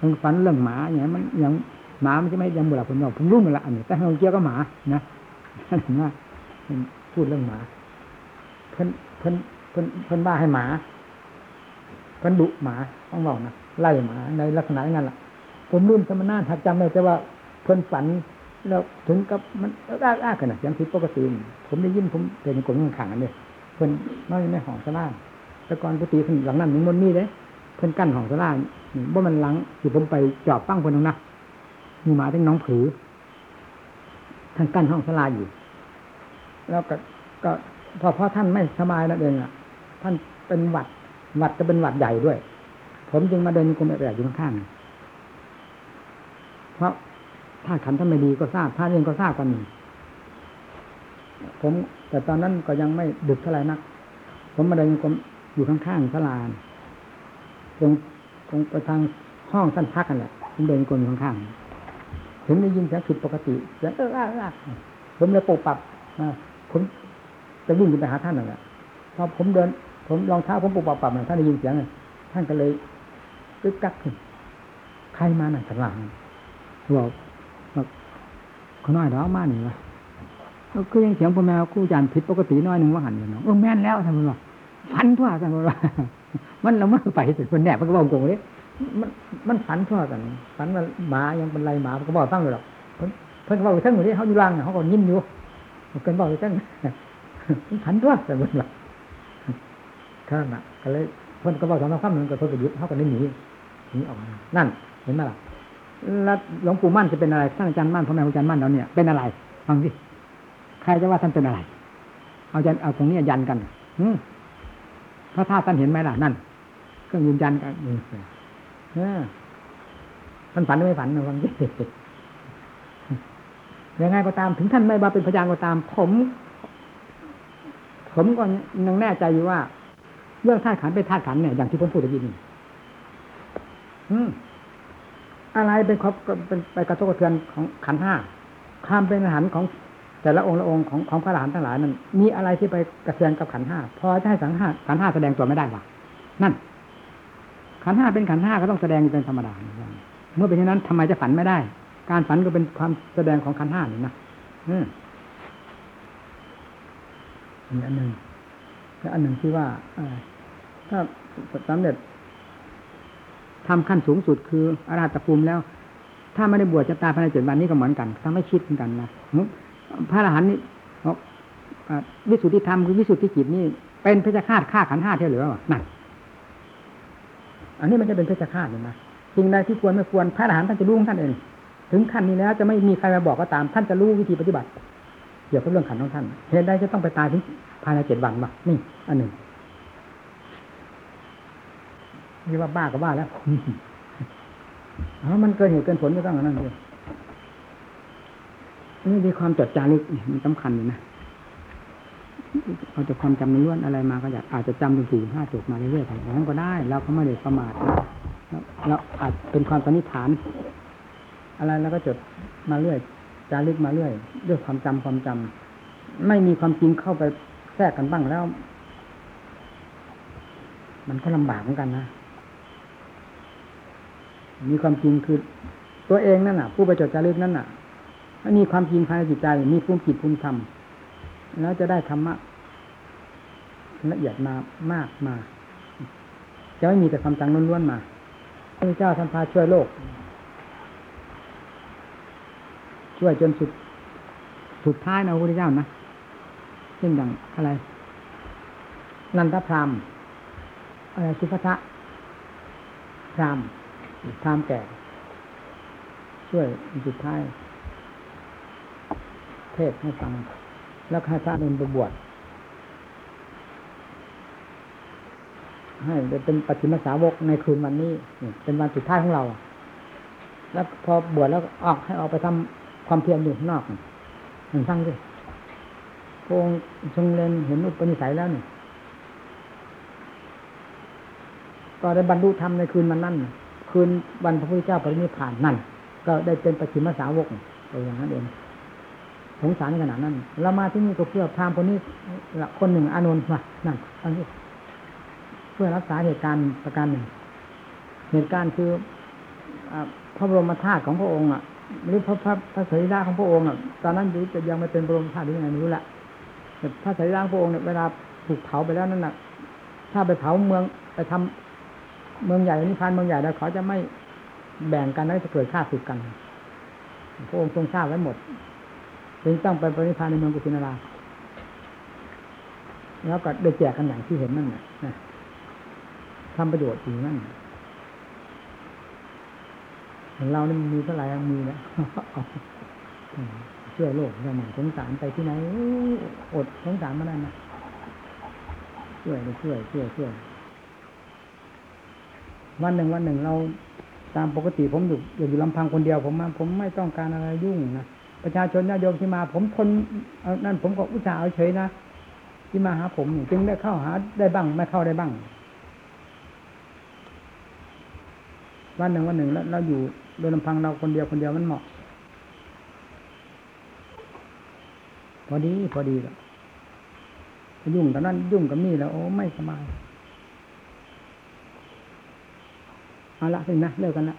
มันฝันเรื่องหมาอย่างนี้มันยังหมามันจะไม่ยังบุหรี่ผมบอกผมรู้มันละอันนี้แต่เราเกี่ยวกับหมานะเห็นว่าพูดเรื่องหมา เพิ่นเพิ่นเพิ่นเพิ่นบ้าให้หมาเพิ่นดุหมาต้องบอกนะไล่หมาในลักษณะนั้นแหละผมรุ่นสมณะถักจำได้แต่ว่าเพิ่นฝัน แล้วถึงกับมันอ้าอ้าขนาดเสียงผิดปกติผมได้ยินผมเป็นกลมขังๆเลยเพิ่นน้อยในห้องสลาแต่ก่อนปกติเพิ่นหลังนั้นมันมีเลยเพิ่นกั้นห้องสลาบ่ามันหลังที่ผมไปจอบปั้งเพิ่นตรงนั้นมีหมาทั้งน้องผือท่านกั้นห้องสลาอยู่ แล้วก็ก็พอพราะท่านไม่สบายนั่นเองอะ ท่านเป็นหวัดหวัดจะเป็นหวัดใหญ่ด้วย ผมจึงมาเดินกรมแอบอยู่ข้างๆเพราะ ถ้าขันท่านไม่ดีก็ทราบท่านเองก็ทราบกันหนึ่งผม แต่ตอนนั้นก็ยังไม่ดึกเท่าไหร่นัก ผมมาเดินกรมอยู่ข้างๆศาลานตรงตรงไปทางห้องท่านพักกันแหละผมเดินกรมอยู่ข้างๆถึงได้ยินเสียงผิดปกติเสียงเออเออผมเลยปลุกปรับผมจะวิ่งไปหาท่านนั่นแหละพอผมเดิน ผมรองเท้าผมปุบปับปับท่านได้ยินเสียงท่านก็เลยตึกกักขึ้นใครมาหนักสลังบอกบอก เขาน้อยร้องมาหนึ่งวะก็ยังเสียงพ่อแม่คู่จานผิดปกติน้อยหนึ่งว่าหันอยู่เนาะเออแม่นแล้วท่านบอกฝันทั่วกันว่ามันเราเมื่อไปสุดคนแหนบมันก็บอกโกงเลยมันมันฝันทั่วกันฝันว่าหมายังเป็นไรหมาก็บอกตั้งเลยหรอกเพิ่นบอกทั้งหมดที่เขาอยู่ล่างเขาก็ยิ้มอยู่เกินบอกทั้งฝันทั่วแต่เมื่ไหร่ข้างน่ะก็เลยเพิ่นก็บอกสองคำหนึ่งก็เพิ่นก็ยึดเขาก็ได้หนีหนีออกมานั่นเห็นไหมล่ะ แล้วหลวงปู่มั่นจะเป็นอะไรท่านอาจารย์มั่นพ่อแม่อาจารย์มั่นเราเนี่ยเป็นอะไรฟังสิใครจะว่าท่านเป็นอะไร เอาจันเอาตรงนี้ยันกันอืพระธาตุท่านเห็นไหมล่ะนั่นเครื่องยืนยันกันเนี่ยท่านฝันหรือไม่ฝันนะฟังสิยังไงก็ตามถึงท่านไม่มาเป็นพยานก็ตาม ผม ผมก็ยังแน่ใจอยู่ว่า เรื่องธาตุขันเป็นธาตุขันเนี่ยอย่างที่ผมพูดตะกี้นี่อืม อะไรเป็นครอบเป็นไปกระทบกระเทือนของขันห้าความเป็นอาหารของแต่ละองค์ละองค์ของของพระอรหันต์ทั้งหลายนั้นมีอะไรที่ไปกระเทือนกับขันห้าพอจะให้สังห้าขันห้าแสดงตัวไม่ได้หรอนั่น ขันห้าเป็นขันห้าก็ต้องแสดงเป็นธรรมดาเมื่อเป็นเช่นนั้นทำไมจะฝันไม่ได้ การฝันก็เป็นความแสดงของขันห้านี่นะอืมอันหนึ่งและอันหนึ่งที่ว่าถ้าสำเร็จ ทำขั้นสูงสุดคืออาราตภูมิแล้ว ถ้าไม่ได้บวชจะตายภายในเจ็ดวันนี้ก็เหมือนกันทำให้คิดเหมือนกันนะพระอรหันต์นี่วิสุทธิธรรมคือวิสุทธิจิตนี่เป็นเพชฌฆาตฆ่าขันห้าเท่าหรือเปล่านั่นอันนี้มันจะเป็นเพชฌฆาตเลยนะสิ่งใดที่ควรไม่ควรพระอรหันต์ท่านจะรู้ของท่านเอง ถึงขั้นนี้แล้วจะไม่มีใครมาบอกก็ตาม ท่านจะรู้วิธีปฏิบัติ เกี่ยวกับเรื่องขันของท่านเหตุใดจะต้องไปตายถึงภายในเจ็ดวันวะนี่ อันหนึ่ง นี่ว่าบ้าก็บ้าแล้วอ๋อมันเกินเหตุเกินผลก็ต้องอันนั้นเลยนี่มีความจดจารึกมันสำคัญอยู่นะเอาจากความจำล้วนอะไรมาก็อยากอาจจะจำเป็นสี่ห้าจุดมาเรื่อยๆอย่างนั้นก็ได้ เราก็ไม่ได้ประมาทเราอาจเป็นความสันนิษฐาน อะไรแล้วก็จดมาเรื่อยจารึกมาเรื่อยด้วยความจำความจำไม่มีความจริงเข้าไปแทรกกันบ้างแล้ว มันก็ลำบากเหมือนกันนะ มีความจริงคือ ตัวเองนั่นน่ะ ผู้ไปจดจารึกนั่นน่ะถ้ามีความจริงภายในจิตใจ มีภูมิจิตภูมิธรรมแล้วจะได้ธรรมะละเอียดมามากมา จะไม่มีแต่ความจังล้วนๆมาพระเจ้าท่านพาช่วยโลก ช่วยจนสุดสุดท้ายนะพระพุทธเจ้านะเช่นอย่างอะไร นันทพรามอะไรสุภัทะพราม พรามแก่ ช่วยสุดท้าย เทศให้ฟัง แล้วให้พระนุนไปบวชให้เป็นปฏิมาสาวกในคืนวันนี้ เป็นวันสุดท้ายของเรา แล้วพอบวชแล้วออกให้ออกไปทำความเพียรอยู่ข้างนอกหนึ่งฟังดิพระองค์ทรงเรียนเห็นอุปนิสัยแล้วนี่ก็ได้บรรลุธรรมในคืนวันนั้นน คืนวันพระพุทธเจ้าปรินิพพานนั่น ก็ได้เป็นปฏิมสาวกตัวอย่างนั้นเองสงสารขนาดนั้นเรามาที่นี่ก็เพื่อพามคนนี้ละคนหนึ่งอานนท์มานั่นฟังดิเพื่อรักษาเหตุการณ์ประการหนึ่ง เหตุการณ์คืออพระบรมธาตุของพระองค์อะหรือพระพระพระสรีระของพระองค์อะตอนนั้นรู้จะยังไม่เป็นบรมธาตุหรือยังไงไม่รู้ละแต่พระสรีระของพระองค์เนี่ยเวลาถูกเผาไปแล้วนั่นน่ะ ถ้าไปเผาเมืองไปทำ เมืองใหญ่นิพพานเมืองใหญ่แล้วเขาจะไม่แบ่งกันแล้วจะเกิดฆ่าศึกกันพระองค์ทรงทราบไว้หมดจึงต้องไปปรินิพพานในเมืองกุสินาราแล้วก็ได้แจกกันอย่างที่เห็นนั่นแหละทำประโยชน์จริงนั่นเรานี่มีเท่าไหร่ยังมีนะช่วยโลกสมัยสงสารไปที่ไหนอดสงสารมาได้นะช่วยช่วยช่วยช่วย วันหนึ่งวันหนึ่งเราตามปกติผมอยู่อยู่ลำพังคนเดียว ผมมาผมไม่ต้องการอะไรยุ่งนะประชาชนญาติโยมที่มา ผมทนนั่นผมก็อุตส่าห์เอาเฉยนะที่มาหาผมจึงได้เข้าหาได้บ้างไม่เข้าได้บ้าง วันหนึ่งวันหนึ่งแล้วเราอยู่โดยลำพังเราคนเดียวคนเดียวมันเหมาะ พอดีพอดีแล้วยุ่งตอนนั้นยุ่งกับนี่แล้วโอ้ไม่สบาย เอาละสินะเลิกกันละ